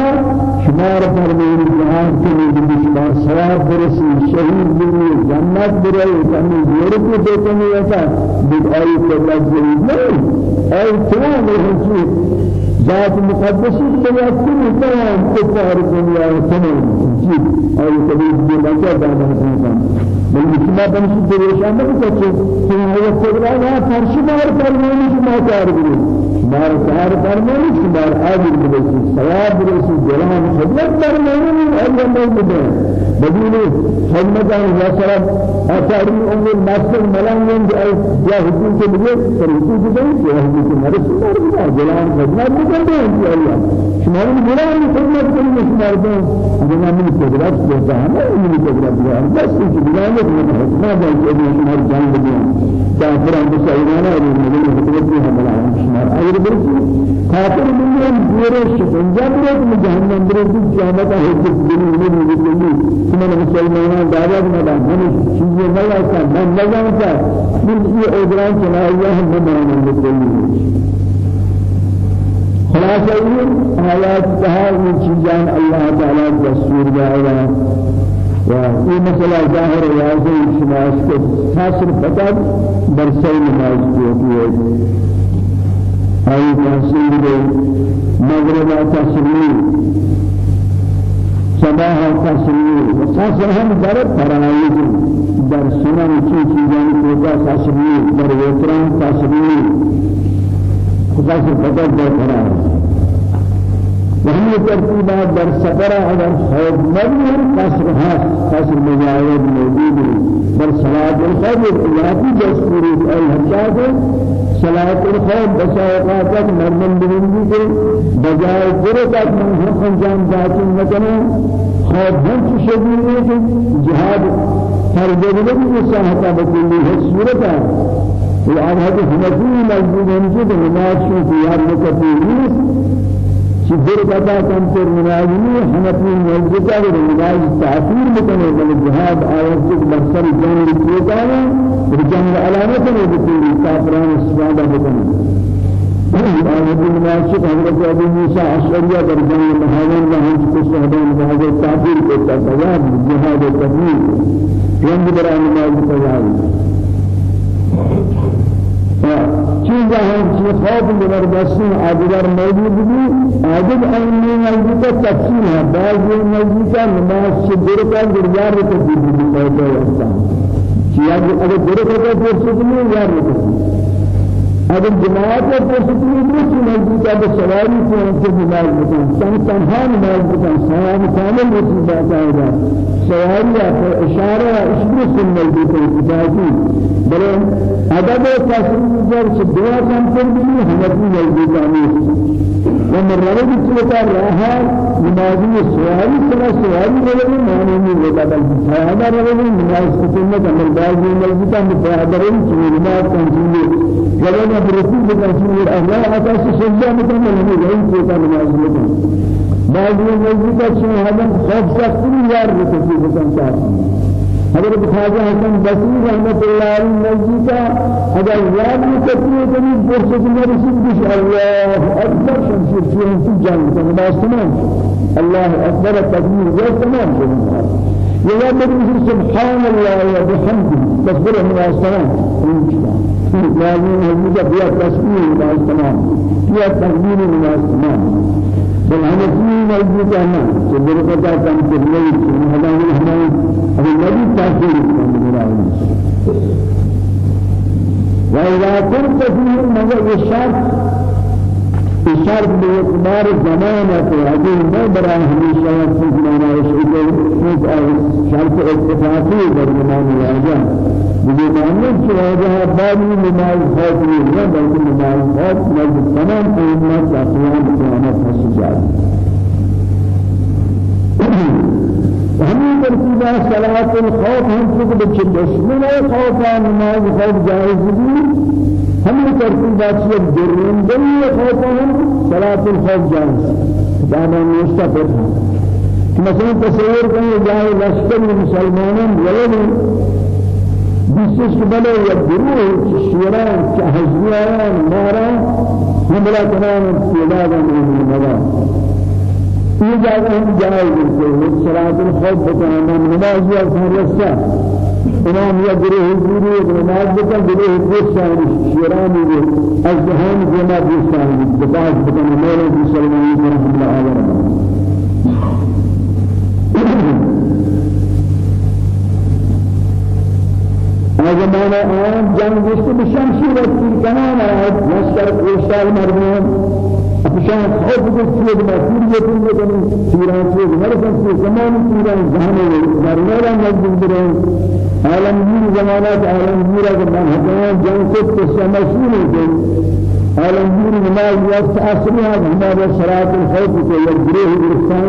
شمار فرمین جهان کنید شمار سواب برسی شهید بنی جنت برای کمی زیر کو دیکنی ایسا بید آی قدرت زیر نہیں آی تمام ہنچی ذات مقدسی بيأكل تمام كفار الدنيا تمام جيد أي كبير جدا كذا هذا بل مسلم بنشي بريشان ما بتشي هي كبرى لا فرش بار فرماني ما تعرفين شمار سهار فرماني شمار عادل بريسي سواب بريسي جلان خدمت فرماني الله ما بدون خدمت عن وسلام أثاري أم المسجد ملان جاء جاء حكومة كبير فريسي جدا جاء حكومة مرسي جلان خدمت کرتے ہیں کہ اللہ شمار بلا میں خدمت کریں شمار دیں جنا من قدرت دیتا ہے من قدرت دیتا ہے بس کہ بلا میں حکمت ہے کہ شمار جان دیں کافر ہم سائرانا اور من حکمت کی حملہ شمار اگر برسی کافر من دیرے شکنجا برے تو جہنم برے تو قیامت ہے کہ دل کہ مسلمانوں دعوت نہ دیں چیزیں نہ لاتا من نہ جانتا من یہ اجران چلا اللہ ہم نہ مانیں خلاصہ یہ آیات کہا یہ چیزان اللہ تعالی دستور دایا و یہ مسئلہ ظاہر واضح شماس کے حاصل فقط برسے نماز کی ہوتی ہے آئی تحصیل مغرب تحصیل صباح تحصیل خاص هم در فرائض در سنن چی چیزان کوتا تشریع در وتران تشریع خدا سے بدل در فرائض وهم ترتیبات در سفر اگر خوف مبنی قصر هست قصر مجاید موجود در صلاة الخوف الاحتیاطی دستوری الحجات صلاة الخوف بسائقات مردم بلندی کے بجائے درکت من حق انجام ذاتی نکنے خوف ہم شدید ہے کہ جہاد فرجدہ بھی مساحتہ بکلی ہے صورتہ وعن هذه حنفي مجبور ينجد نماز شو في هذا الكثير شدر قطع كم تر مناجمي حنفي مجلسة ورمضان تأثير بكنے بل جهاد آيات بسر جان لكيتانا رجان علامة بكنے كافران استفادة بكنے آيات المناسك حضرت أبو موسى عشرية درجان المهاجر لهم كسهدان بهذا التعبير كتابات جهاد التبليغ رنگ برای نماز تجاوز چیزا هم چی خواب زبردستی آدگر موجود بھی آدگ اینی موجود تفصیل ہے بعض کا نماز سے دور کا درجار کو بھی ہوتا ہے چی اگر دور کا نہیں یار ہوتا اگر جماعت فرصت نہیں تو موجود. کا سواری کو ان سے نماز بتاؤں سن تنہا نماز بتاؤں سلام کامل آئے گا سواری ہے اشارہ اشبر سن موجود ہے بل ادب تصویر در دعا کم کردی همتی موجودانی و مرد چلتا راه نمازی سواری سنا سواری روی معنی می ہوتا بل سواری روی نماز سنت عمل بازی ملتا مفاهدر چه نماز کنجی جلنا برسول کنجی الله أساس سجده مکمل نہیں رہی چیتا نماز مکمل بعضی ملتا چه هدم خوف سختی یار بکسی بکن چاہتا حضرت خواجہ حسن بصری رحمت اللہ علیہ مسجد کا اگر یاد میں ہے تو فرصت میں رسید بش اللہ اکبر شمشیر چیئے تو جان تو نماز تمام اللہ اکبر تکبیر یہ تمام یاد میں سبحان اللہ و بحمده. تصبر نماز تمام. لازم کہ بیا تسبیح نماز تمام بیا تکبیر نماز تمام بالحنفي موجود أنا جبر قطع كم تبني هذا من هذا هذا الذي تأثير من وإذا كنت فيه مجال الشرط الشرط بإقدار زمانة هذه برا هميشة يكفي لنا يشعر شرط اتفاقي برمان الأجانب بجانب شواجه بابي نماز خوف نہیں بلکہ نماز خوف نزد تمام قیمت کا قیام قیامت حسجاد ہمیں ترتیبہ صلاة الخوف ہم چکے بچے دشمن خوف نماز خوف جائز بھی ہمیں ترتیبہ چیز درندگی خوف ہم صلاة الخوف جائز دانا نوشتہ پر مثلا تصور کریں جائے لشکر مسلمانوں ولد بیشش بله یا گروه شیران که حزبیان مارا حمله تمام استعداد من ملا یہ جگہ ہم جائے گئے صلاۃ الخوف بتانا نماز یا فرسا امام یا گروه حضوری نماز بتا گروه فرسا شیران از جهان جمع فرسا بتاعت بتانا مولا سلمان رحمه الله علیه زمانه آن جنگ جست بشمشیر و تیر کنان آد لشکر کوشتار مردم. افشان خوف بسید مسیر یکن بکنی تیران سید مرسن سید زمان تیران زهن مرمارا مجد برن عالمگیر زمانات عالمگیر اگر من حکمان جنگ سید تشمشیر کن عالمگیر نماز یاست اصلی ہے ہمارا شرائط الخوف کے یا گروہ گرفتان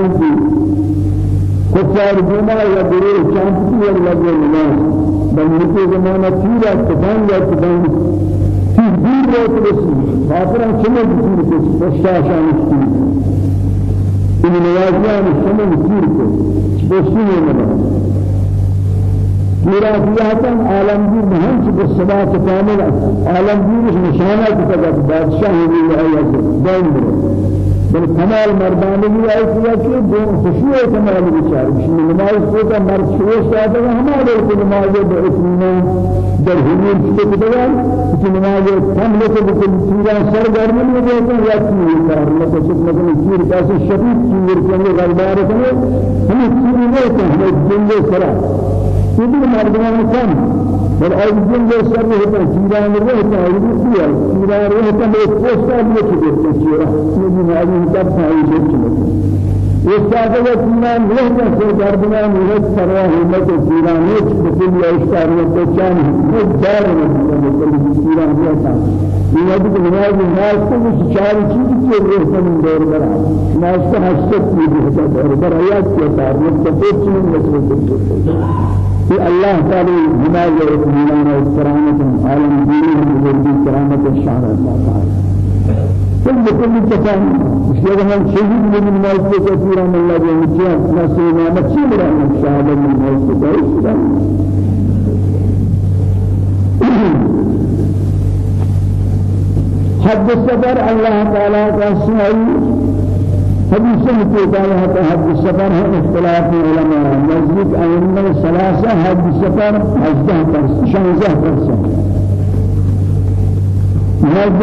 کفار جمعہ یا گروہ چانتی یا لگے نماز بلکہ زمانہ تیرا تفان یا تفان تیر دور روت رسی کافران چمے تیر کو پشتاشان تیر ان نوازیان تیر کو پشتنے مدد تیرا فیاتن عالمگیر مهم چه بسبات کامل عالمگیر نشانه که بادشاہ ہوئی ہے یا دین بل کمال مردانگی آئی کیا کہ دو خوشی کمال بچار بشن نماز کو کا مرد شوش آتا ہے ہمارے کو نماز بے اطمینان در حضور چھتے کتگان کہ نماز کم لکے بکل چیزا سر گرمی میں دیتا ہے یا چیزی کار کا شکل مثلا چیر کاسے شدید چیر کنگے غلبار کنگے ہمیں چیر نہیں کہ ہمیں جنگے چیزی مردمان کم بل أيضاً سر هذا جيران رهتا يريدها جيران رهتا القصة بيجي جيران من هذه هاي بيجي استاد جيران رهتا سر جربنا مرد سروا همت جيران نيش بكل يشتار وتجان مجار من جيران رهتا ينادي بنياد الناس كل شعار شيء كي رهتا من دور برا. ناس كهشت في دور برا. يا كي صار متفق من مسؤول في الله تعالى جمال وإيمان وكرامة عالم دينه وجود كرامة الشعر الله تعالى كل كل تفهم مش لازم شهيد من الناس كثيرا من الله يمشي نسينا مشي من الشهادة من الناس حد السفر الله تعالى كسائي حديث قال هذا حد السفر ہے اختلاف علماء. نزدیک ائمه ثلاثة حد السفر 18 درس 16 درس. نزد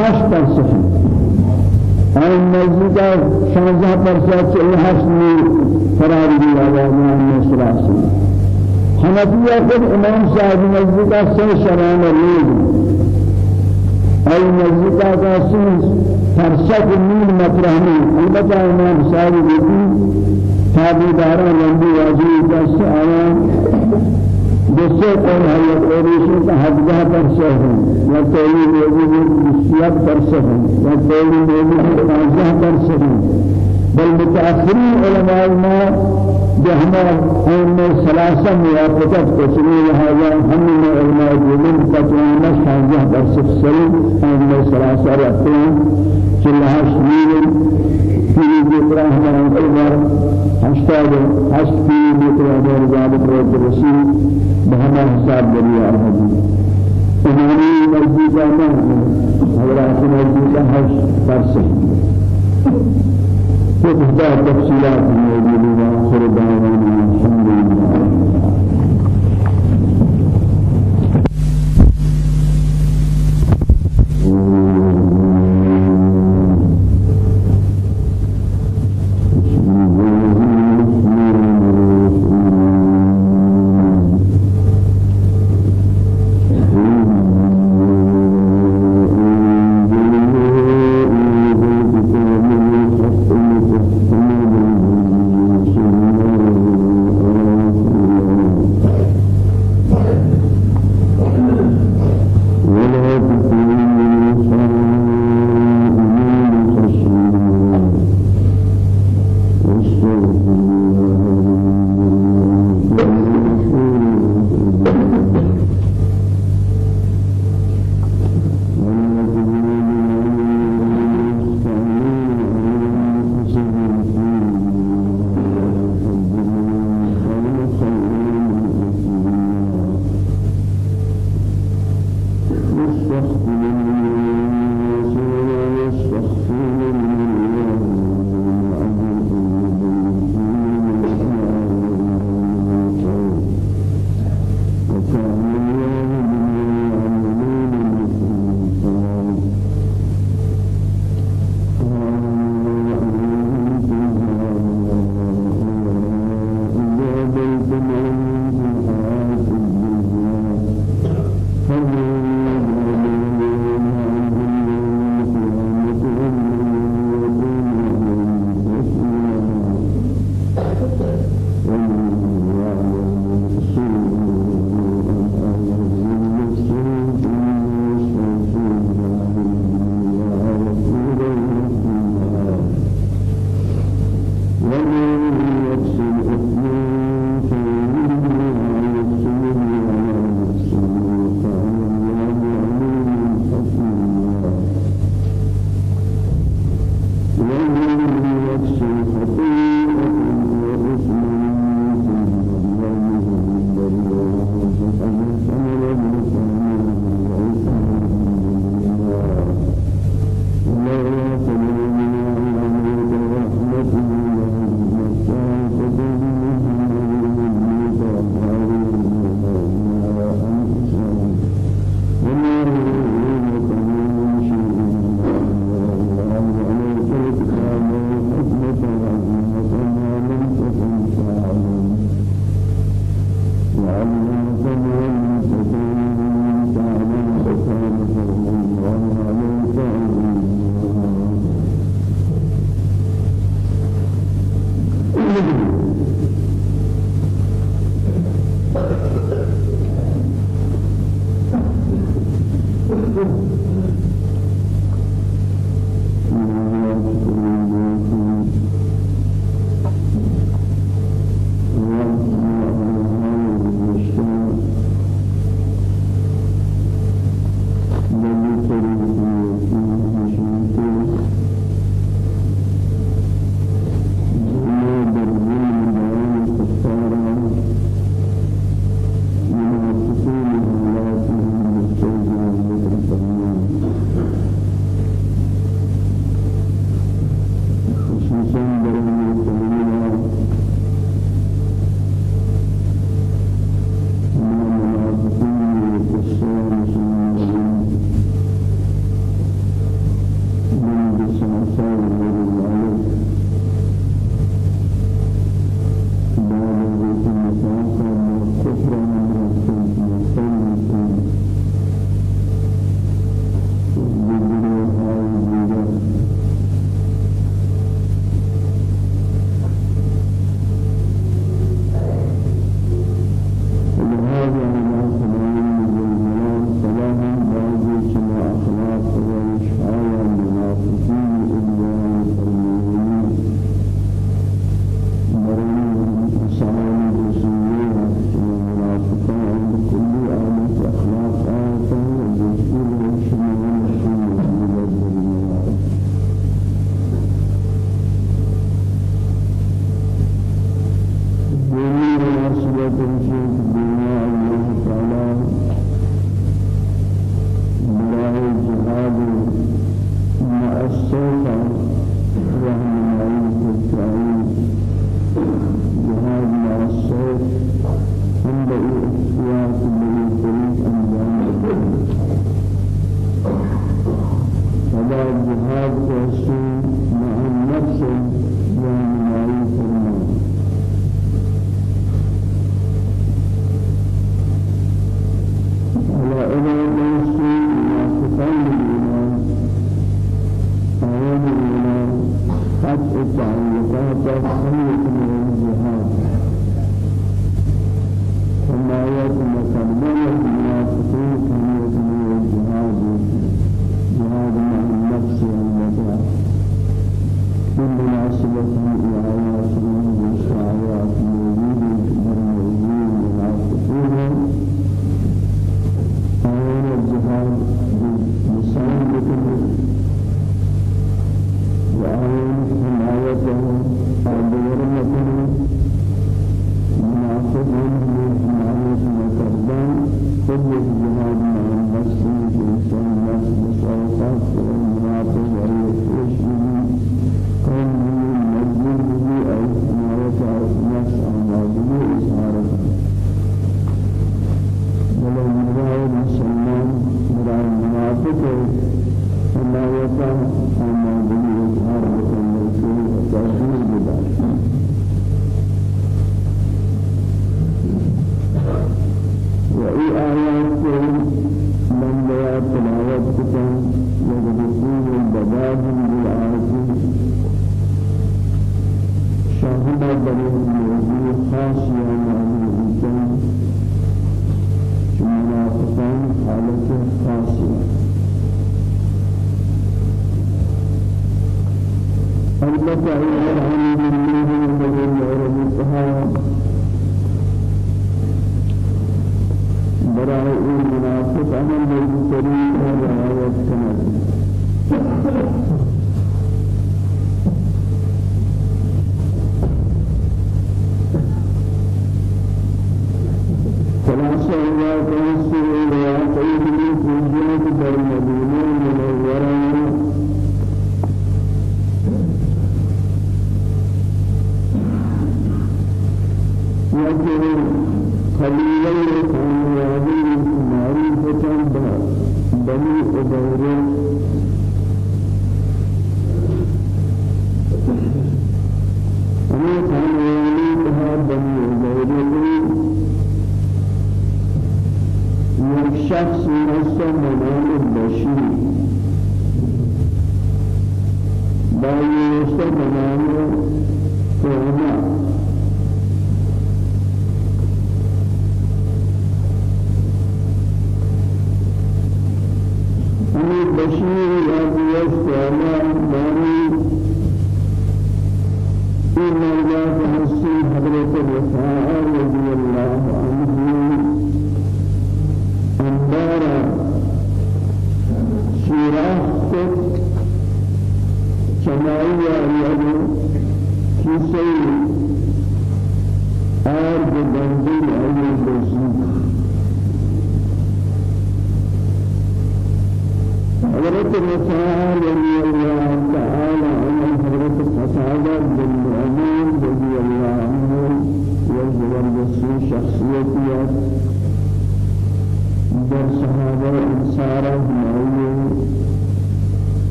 8 درس. این نزدیک 16 درس 48 می فراری دی آوازان ثلاثة حنفیه خود امام صاحب نزدیک سه شران لیل أي نزدیک کا فرشك من مطرحني البته امام صاحب بيجي تابعداران لندي واجي دس آيا دوسرے قول یہ اوریشن کا حدگاہ پر ہے یا کوئی موجود بسیار پر بل متأخرين علماء ما بهما أن ثلاثة موافقات تسري هذا هم من علماء الدين مش حاجة بس السلم أن ثلاثة رأتين كلها شميل في ذكر أحمد الأمر هشتاد هشت في ذكر أحمد ذلك رب الرسول بهما حساب دريا الحديث إمامي مسجد ما حضرات مسجد هش فرسه في تفصيلات موجودة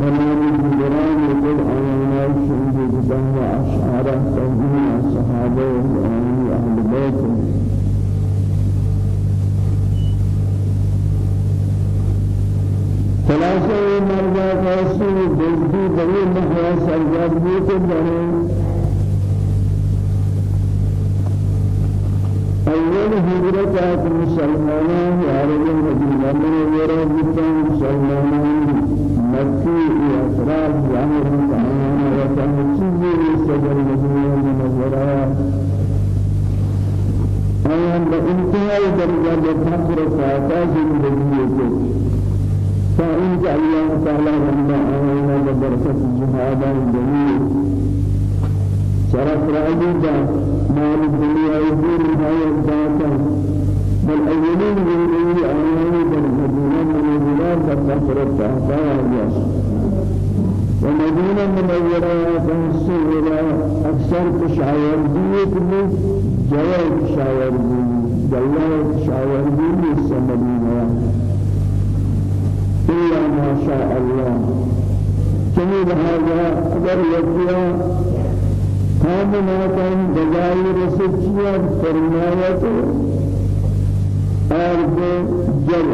بنام بغران يقول أنا شيء كتان أشعار التوحيد الصحابة أهل البيت خلاصہ مرضا قاسم جلدی بڑی محیا سرگردی کے بڑے اول ہجرت آت مسلمانان عرب مدینہ منورہ بکن مسلمانان مکی اطراف ظاہر تعالی و تعالی چیزی صدر مدینہ منورہ آیان با انتہائی درجہ فقر فاتا زندگی فإن الله تعالى لما آمنا ببركة الجهاد الجميل شرف راجدا مال الدنيا يدير هاي الذات بل أولين من من ومدينة منورة تنسي أكثر تشاور ديت من جواب تشاور دي جواب تشاور دي السمدينة إلا ما شاء الله جميل هذا أگر يكيا كامنا كان جزائر سچيا فرماية أرض جل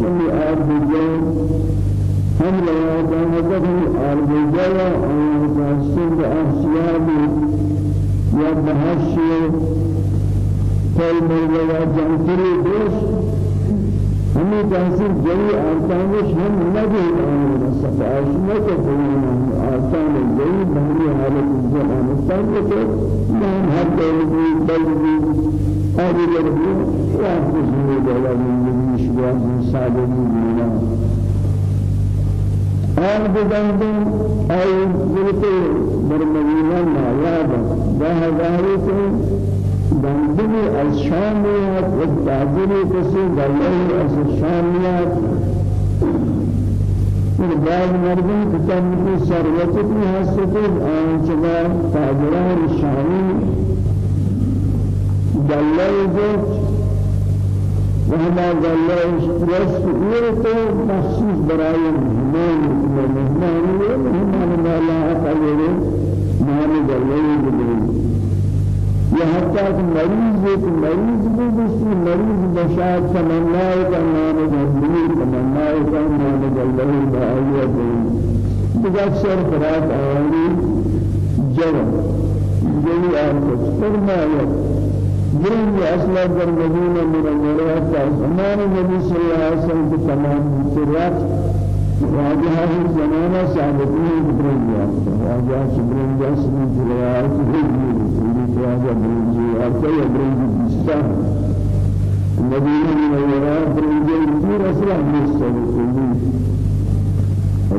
كمي أرض جل. هم كان هذا أرض جل أن سند أحسياب يا بحشي كل مرة جنتري دوش تحصیل جری آرتانش ہم نبی آنے صفائش نہ کریں آرتان جری بہنی حالة الزمان الثانية نعم هذا بلدي هذه الأرض وأنفس من دولا من يشبه من صادق من آن بدندن أي ملك برمجينا ما ياد ده ذلك دندني الشاميات والتعبير كسي دلائل الشاميات پھر بعد مردم کتاب کی حسد آن چلا تاجران شامی دلائل وهما دلائل رسول تو مخصوص برای مهمان مهمان مهمان ما لا أقل مهمان دلائل یا حتی کہ مریض ایک مریض بھی دوسری مریض بشار تمنائے کا نام جنبی تمنائے کا نام جلوی بآئیہ دیں بجاکسر فرات آیانی جرم. جلی آرکس فرمایت أصلا در مدینہ من المرات زمان نبی صلی اللہ علیہ وسلم تمام سرات واجهه زمانه سابقين برنجا واجهه برنجا سمين جلوات هجي سمين واجهه برنجا أركي برنجا بستا المدينة من الوراء برنجا كثير أسرع مستوى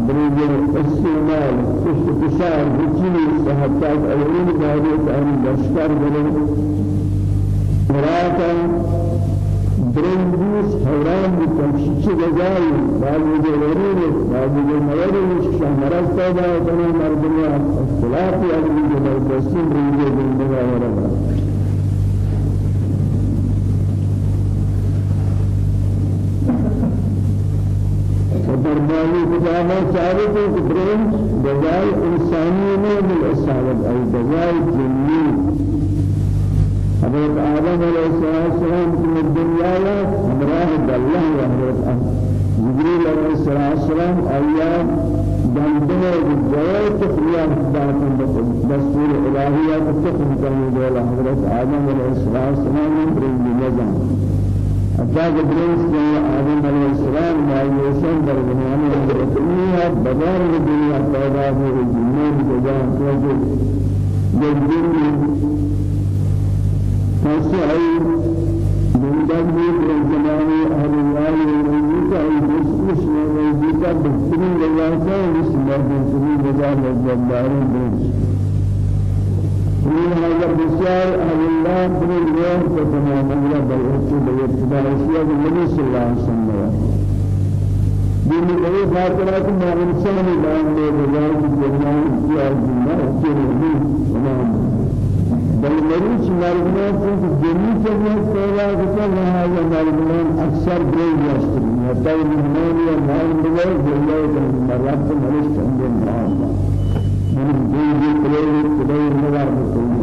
برنجا استعمال كشت كشار بكيني صحبتات أولين بعدين أن بشكر برنجا مراتا برندوس حیران بودم چی جزایی بعضی جوری بعضی جوری شمارش پیدا کنه. مردم اختلافی از این جبردستی برندی زندگی آورده فرمانی کتابہ ثابت ہے کہ برنج جزائے انسانی نہیں بل حضرت آدم علیہ السلام کی دنیا یا ہمراہ اللہ و حضرت جبریل علیہ السلام ایام دندنے جوائے تخلیہ داتن دستور الہیہ تخلیہ کرنے دولا حضرت آدم علیہ السلام برنجی نظام حتى جبريل كان آدم عليه السلام ما يوصل در زمان الدنيا بدار الدنيا پیدا ہوئی جنون جزان توجه جبريل فسعي من دم الزمان أهل الله أن يسمش ويجيك بسرين رجاك ويسمع بسرين رجاك الجبار الدرس من هذا بسيار أهل الله من الله فتمام الله بالعرش بالاتباع الشيء النبي صلى الله عليه وسلم دين كي خاطرات ما إنسان بان رجاك الجبار الجبار الجبار الجبار بل مریض مردمان چون جنی چیزی پیدا کرده هذا مردمان اکثر بیش است. حتی مهمان یا مال بگیر جلوه کنند مرد مریض چند مال من جنی کلی کلی نوار بکنی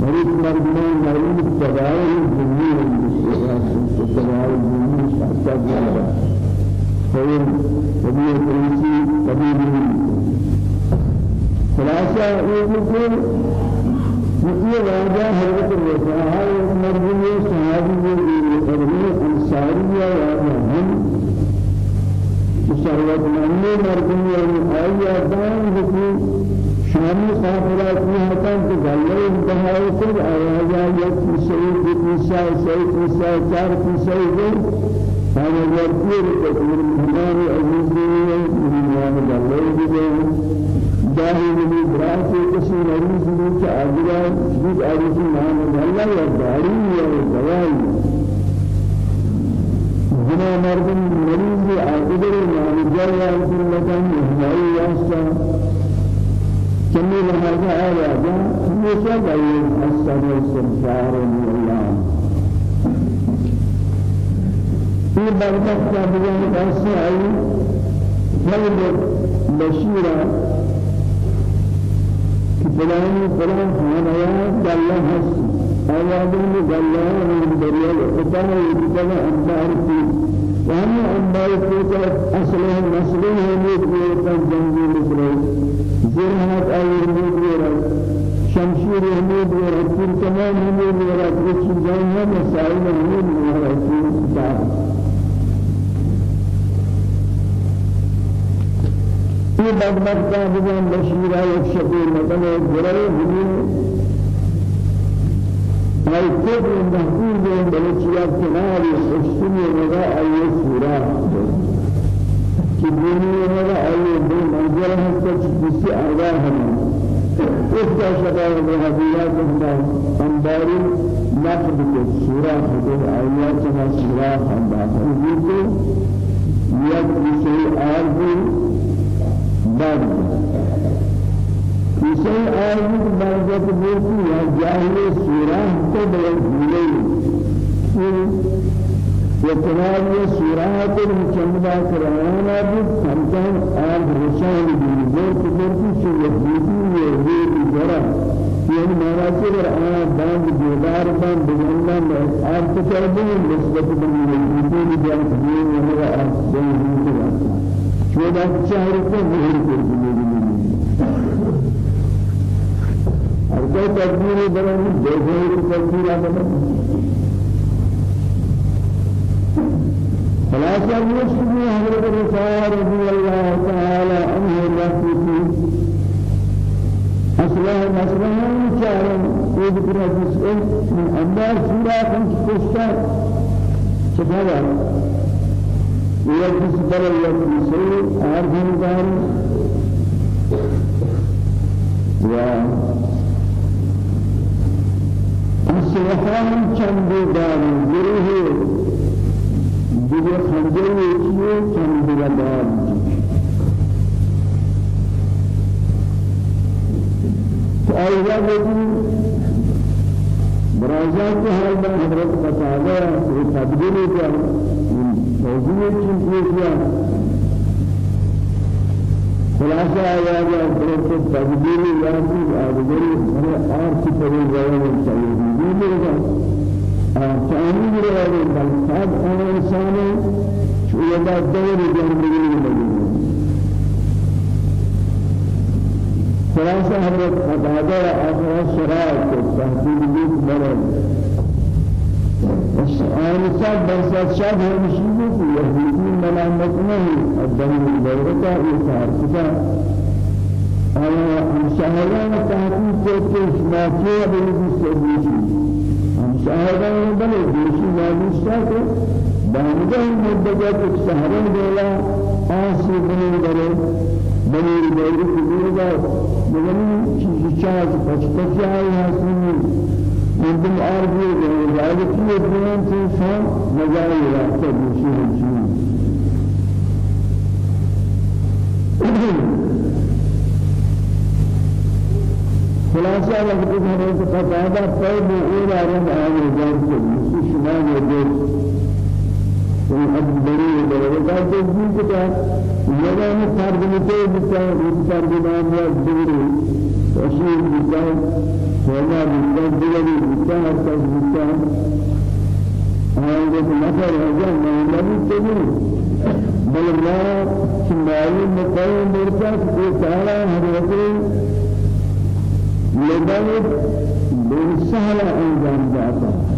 مریض مردمان مریض تباهی جنی تباهی جنی حتی جلوه فهم طبيعة الإنسي طبيعي خلاصة يقول یہ واجہ حضرت الرسول ہے مرضی صحابی یہ انصاری ہے ہم شروعت مانی مرضی ہے آیا دان کی شامی خافرات میں ہوتا ہے کہ انتہائی سے آیا یا کسی کسی سے کسی چار کسی سے هذا يرتير كثير من عزيزي من الله جاهل من براس کسی مریض میں کہ اجرا جس اجر نام اللہ یا داری یا دوائی جنا مردم مریض اجر نام جل یا سنتاً ہماری واسطہ كمل هذا آية همیشہ گئی حسن استغفار اللہ في برکت کا بیان کیسے آئی فل بشیرہ فلان فلان فلان آيات دلّا هس آيات من دريا القطان يبتلى أنبار في وهم أنبار في أصله مسلم هم يقولون جنبي مثله زرهات أير مديرة شمشير مديرة كل كمان مديرة كل شيء مسائل مديرة في كتاب في بدبخت بجان بشيرا يكشفين مثلا جرى بدين ما يكتب محفوظ بلشيا كنار يخشني وضع أي سورة. كبيري وضع أي بين منزل حتى تشبسي أعلاها إذا شباب الهديات أنباري نقد سورة حدود آيات سورة أنباري یک شيء آرزو بعد. شيء آرزو بعد بولتی یا جاهل سورة تبع بلي وكمان سورة المجمدة كرانا بود سمجان آب رشان بلدور كبرتی شو يحبيتي يهدي جرا يعني مراسل آن باند جدار باند بجنبان آب تكربون نسبة بالمجمدين جان سبيل وهو آب بين جدار شو ده شهر کو مهر کرتی ہر کوئی تدبیر برانی دیکھو تدبیر آدم خلاصة مسلم حضرت رسول رضي الله تعالى عنه رحمته أصله مسلم شعر يذكر جزء من أنبار سورة خمس قصة شفاعة ويجلس بل يجلس أرجم دار و أصلحان چند دار گروه دیگر خنجر چیه چند دار فأيضا برازات میں حضرت قصادہ سے تبدیل موضوع چیز کیا خلاصہ آیا گیا حضرت تبدیل یا کی آدگری ہمیں آر کی پڑی جائے چاہیے یہ ثاني رواية بل صاد أنا إنسان شو يدا دور جنبي خلاصة حضرت قتادة آخر الشرائط تحصيل بيت مرد آن صاد بس شاد هم مشيبه في يهودين ملامت نہیں الدم الدورة إيثار كذا أنا مشاهدان تحقيق كيف ما كيه بالجسد شاهدان بلے دوشی ناموستا کو بانگاہ مدجا کو سہرن دیلا آسی بنی درے بنی دیری کبیرگا بگنی چیزی چاہت پچپچی آئی حسنی مندم آرزی گئے ذالکی ادنیان سے شام مزائی راستہ دوشی ہمشی خلاصہ وقت ہمیں سے قطعہ طيب اولا رب آل جان سے اسی شمال يدوس من حد بريء درجات تجديد كتا يدان فرد متى بتا فرد نام يا دوري تشير بتا ولا بتا دوري بتا حتى بتا هذا نفر هذا ما لم تجد بل ما شمال مقام مرتاح تعالى حضرته لبعض بالسهل أنجام ذاته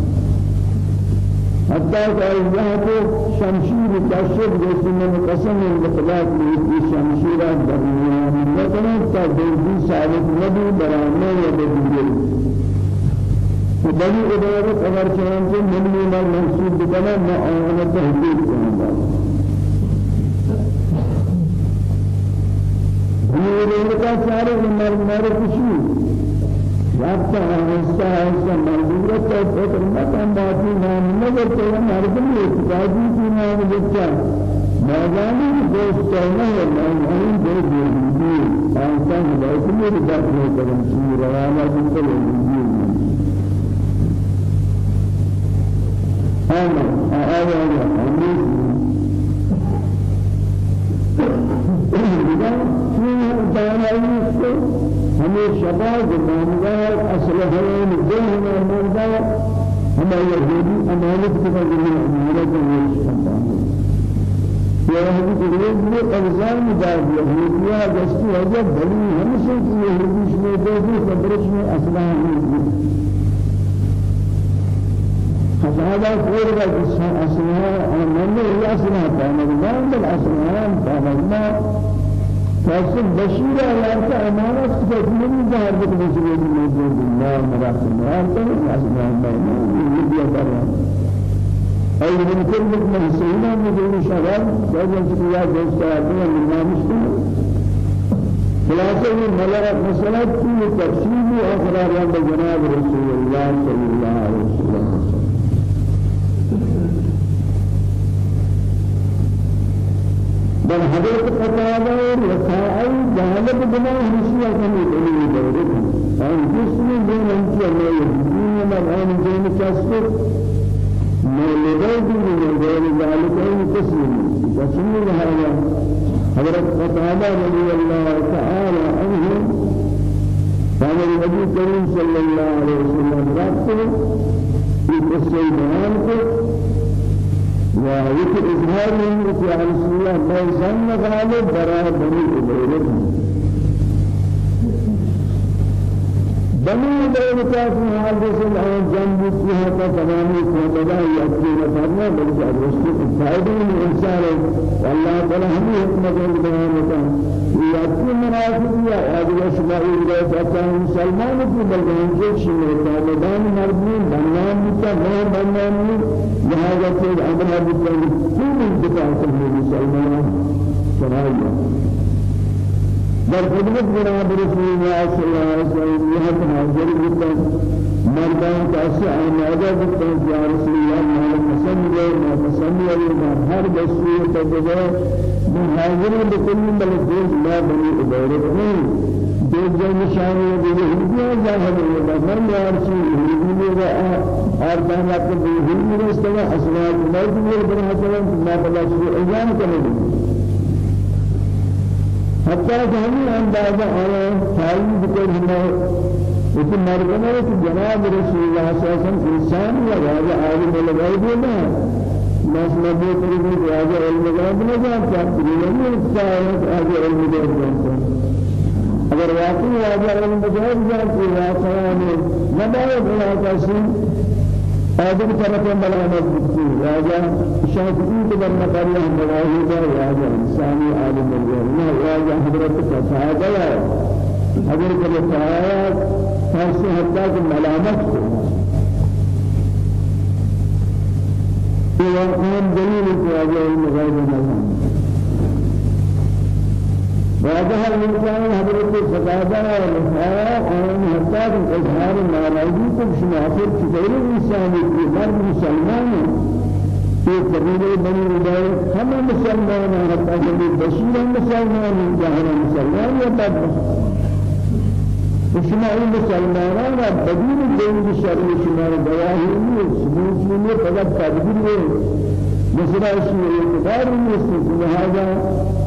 حتى کو شمشیر کشف جیسے میں قسم الاطلاق میں شمشیر دنیا میں کریں تا دوی ثابت نبی برانے یا بدیل. بني إدارة أمر شان سے من من منصوب بنا ما أنا تهديد كنا بني إدارة سارے مر مر کشی. رابطہ آہستہ آہستہ منظورت کا فکر مکان باتی نام نظر تو مردم اعتقادی کی نام بچہ مازانی دوست کہنا ہے مازانی دو دیدی آنسان ہدایت میری بات نہیں کرم سی روانا جنتا لگی آمین آیا آیا آمین دانا ہمیں شباب ماندار اسلحہ دل میں ماندار ہمیں یہودی أمانة كذا من أمانة ويشتغل يهودي كريم من أجزاء مدار يهودية جسد وجه بني همسه يهودي شنو دوبي خبرش من أسلام هذا فور الأسماء أسماء من هي أسماء تعمل بل تعمل فاسد بشير على أمانة تكمل ظاهر بكل شيء من الله مراسم مراسم أسماء ما يبي يدرس أي من كل من سينا من شغال جاء سيا دوست آدمی نامشتن خلاصة من ملأ مسألة في تفسير أسرار عند جناب رسول الله صلى الله عليه وسلم بل حضرت قتادة رسائل جانب بنا همشيا كمي دليل دورك أن جسم بين أنت الله يهدين من أن جين كسر مولده من غير ذلك أي تسليم تسليم هذا حضرت قتادة رضي الله تعالى عنه قال النبي الكريم صلى الله عليه وسلم رأته في قصة بيان ويك إظهار من رسول الله ما يسمى غالب براء بني إبراهيم. بني دولتات محدث الآن جنب فيها تمامي كتبا يأتي نفرنا بلکہ رسول فائدہ من إنسان والله تعالى هم حكمة البيان يأتي منافق يا هذا إسماعيل جاء فتاه مسلمان في بلدان جيش مردان مرمين بنام متا ما بنام لهذا سيد أمر بكل كل الدفاع مسلمان سرايا در خدمت جناب رسول الله صلی الله علیه وسلم یہ حاضر ہوتا مردان کاسے آمادہ ہوتا ہے یا رسول الله ما پسند ہے ما پسند ہے ما ہر بسوی تبدے من حاضر بكل ملك لا بني إبراهيم دیکھ جو نشانی ہے یہ ہندی ظاہر ہے بہر میں ارشی ہندی میں اور کہنا کہ ہندی میں استوا اسماء مرد میں بنا کریں حتى جهنم اندازہ آیا تائید کر ہمیں اس مردوں نے کہ جناب رسول اللہ صلی اللہ علیہ وسلم إنسان یا راجہ عالم لگائی دینا بس نبی کریم نے راجہ علم لگائی دینا جانتا میں استعارت راجہ علم لگائی دینا اگر واقعی راجہ علم لگائی جانتا واقعا میں نبائی بلا کسی آدم طرف ملامت بکتی راجا شاکری کے در مقالی ہم بلائی گا راجا انسانی عالم الجنہ راجا حضرت فساد ہے حضرت رفاعات فاسے حتی کہ ملامت کو یہ اہم دلیل ہے راجا علم غیب ملامت وهذا الإنسان حضرت فتاة ونحاء ومن حتى إظهار ناراضي كشنافر كثير إنسان في مرد مسلمان. في قبيلة بني إدارة هم مسلمان حتى جميع بشير مسلمان جاهل مسلمان يبقى وشما این مسلمانان را بدون دین شرعی شما را گواهی نیست سبوت نیست فقط تدبیر نیست مثلا اشیاء اعتبار نیست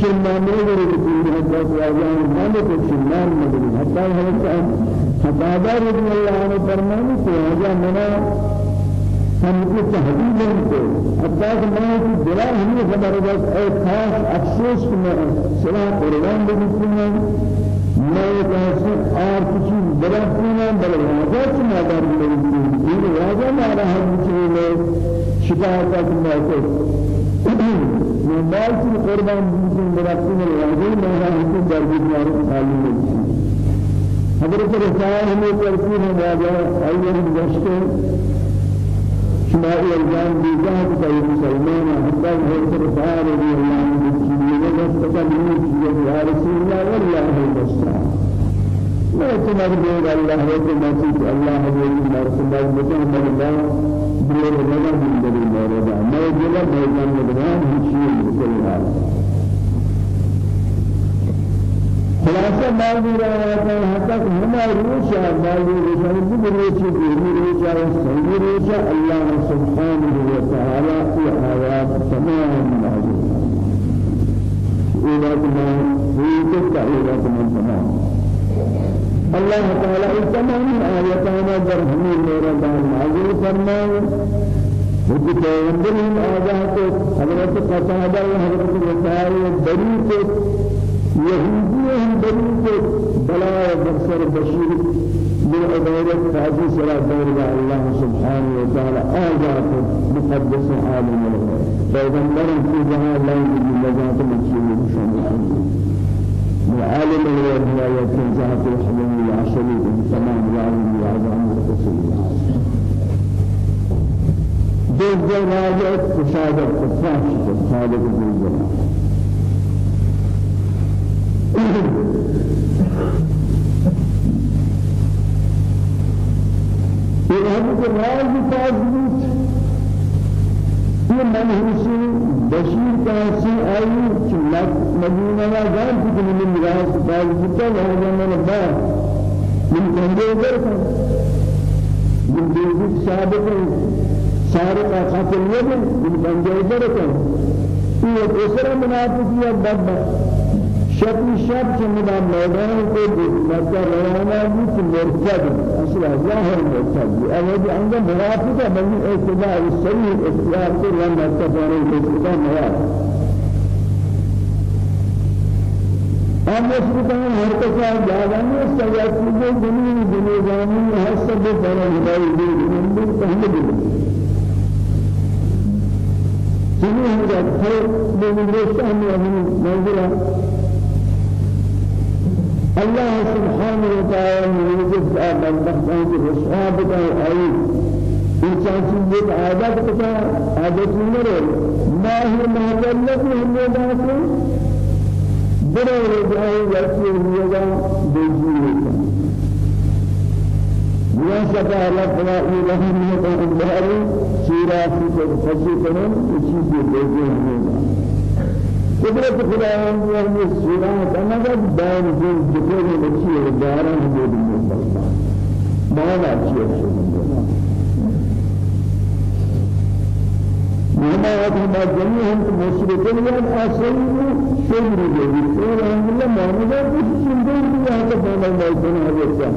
شلمان نگری بکنی حتی واجان مالک شلمان نگری حتی حضرت حتابہ رضی اللہ عنہ فرمانی کہ آجا منا ہم کو تحدید نہیں کو کہ میں کی دلا ہمیں خبر بس اے خاص افسوس کہ میں سلا قربان بکنی میں کہتے اور کچھ بڑا پونا بڑا واجہ کی مادر بکنی یہ واجہ مارا ہم چیز شکایت کا میں من مال کی قربان بکن برکتن الواجب میں ہم در بیمار خالی نہیں حضرت رسول ہمیں کرتی ہے واجہ ایوہ گشتے شمائی الجان بیجاہ کہ مسلمان حتی حضرت رسول رضی اللہ عنہ بسیدی وجہ من یا رسول اللہ واللہ المستعان تمر بين الله وتمسك الله وجل مرسل بكم الله بير لنا من دليل ما جل بيان مدوان هشيم بكل حال خلاصة بعض الروايات حتى هما روشا بعض روشا بروشا بروشا سيد روشا الله سبحانه وتعالى في آيات تمام موجود إذا كنا في تلك من تمام الله تعالى تمام آياتنا درهمي میرا دار معذور فرمائے وقت پیغمبر ہم آجاہ کو حضرت قصادہ و حضرت رسائے بری کو یہودی ہم بلا بسر بشیر بالعبادة فاضي سلا دور الله سبحانه وتعالى. آجاة مقدس عالم الغيب پیغمبر في جهاں لا يجب نجات مكسوم شامل من عالم هو يكون ذات الحلم لا شريك تمام العالم العظام الرسول دل جلالة تشاهد الفاش خالق ذو الجلال یہ ہم کو راز تاجوت یہ منحوسی بشیر کا سی آئی چلت مدینہ لا جان کی من راز من کنده در من دیوی سابق سارق قاتل يد من در کن یہ دوسرا منافق یہ بدبخت شب شب چندان میدان کو مکہ روانہ بھی کہ مرتد اصل ظاہر مرتد اول عند مرافق بل اتباع الصحيح اختيار کو لم تفعل الاستقامة ہم مسلمان ہر کسا جاوانے سجا چیزیں دنیا دنیا جانی حسب پر ہدایت دی من پہلے بھی جنہیں ہم جب پھر من رشتہ ہم منزلہ الله سبحانه وتعالى يوجد من بخشان رسوا بتا أي إنسان سيد عادات بتا عادات نمر ما هي ما جلت هم يدعون بره رجعي يأتي يدا بيجي يا سبحان الله فلا إله إلا الله سيرا في فسيكم يشيد بيجي هم قدرت خداوند یہ سورہ تنگا بان جو میں بچی ہے داران دنیا بلتا مانا اچھی ہے مهما هذا جميعهم مشركين أصلين شمر جديد. الحمد لله ما نقدر كل شيء ندير هذا فما ما يكون هذا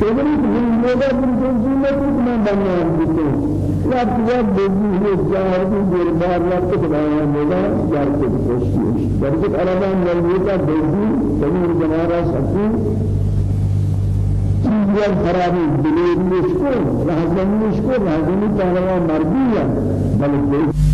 شمر من مودا من جنسية ما بنيان بيتو لا تجاب بيجي هو جار بي دربار لا تكلم مودا جار كتوشي درجة أربعة مليون بيجي جميع جمارة سكين چیزیان خرابی دلیل نشکر لحظه نشکر لحظه نتاهوا مردیه بلکه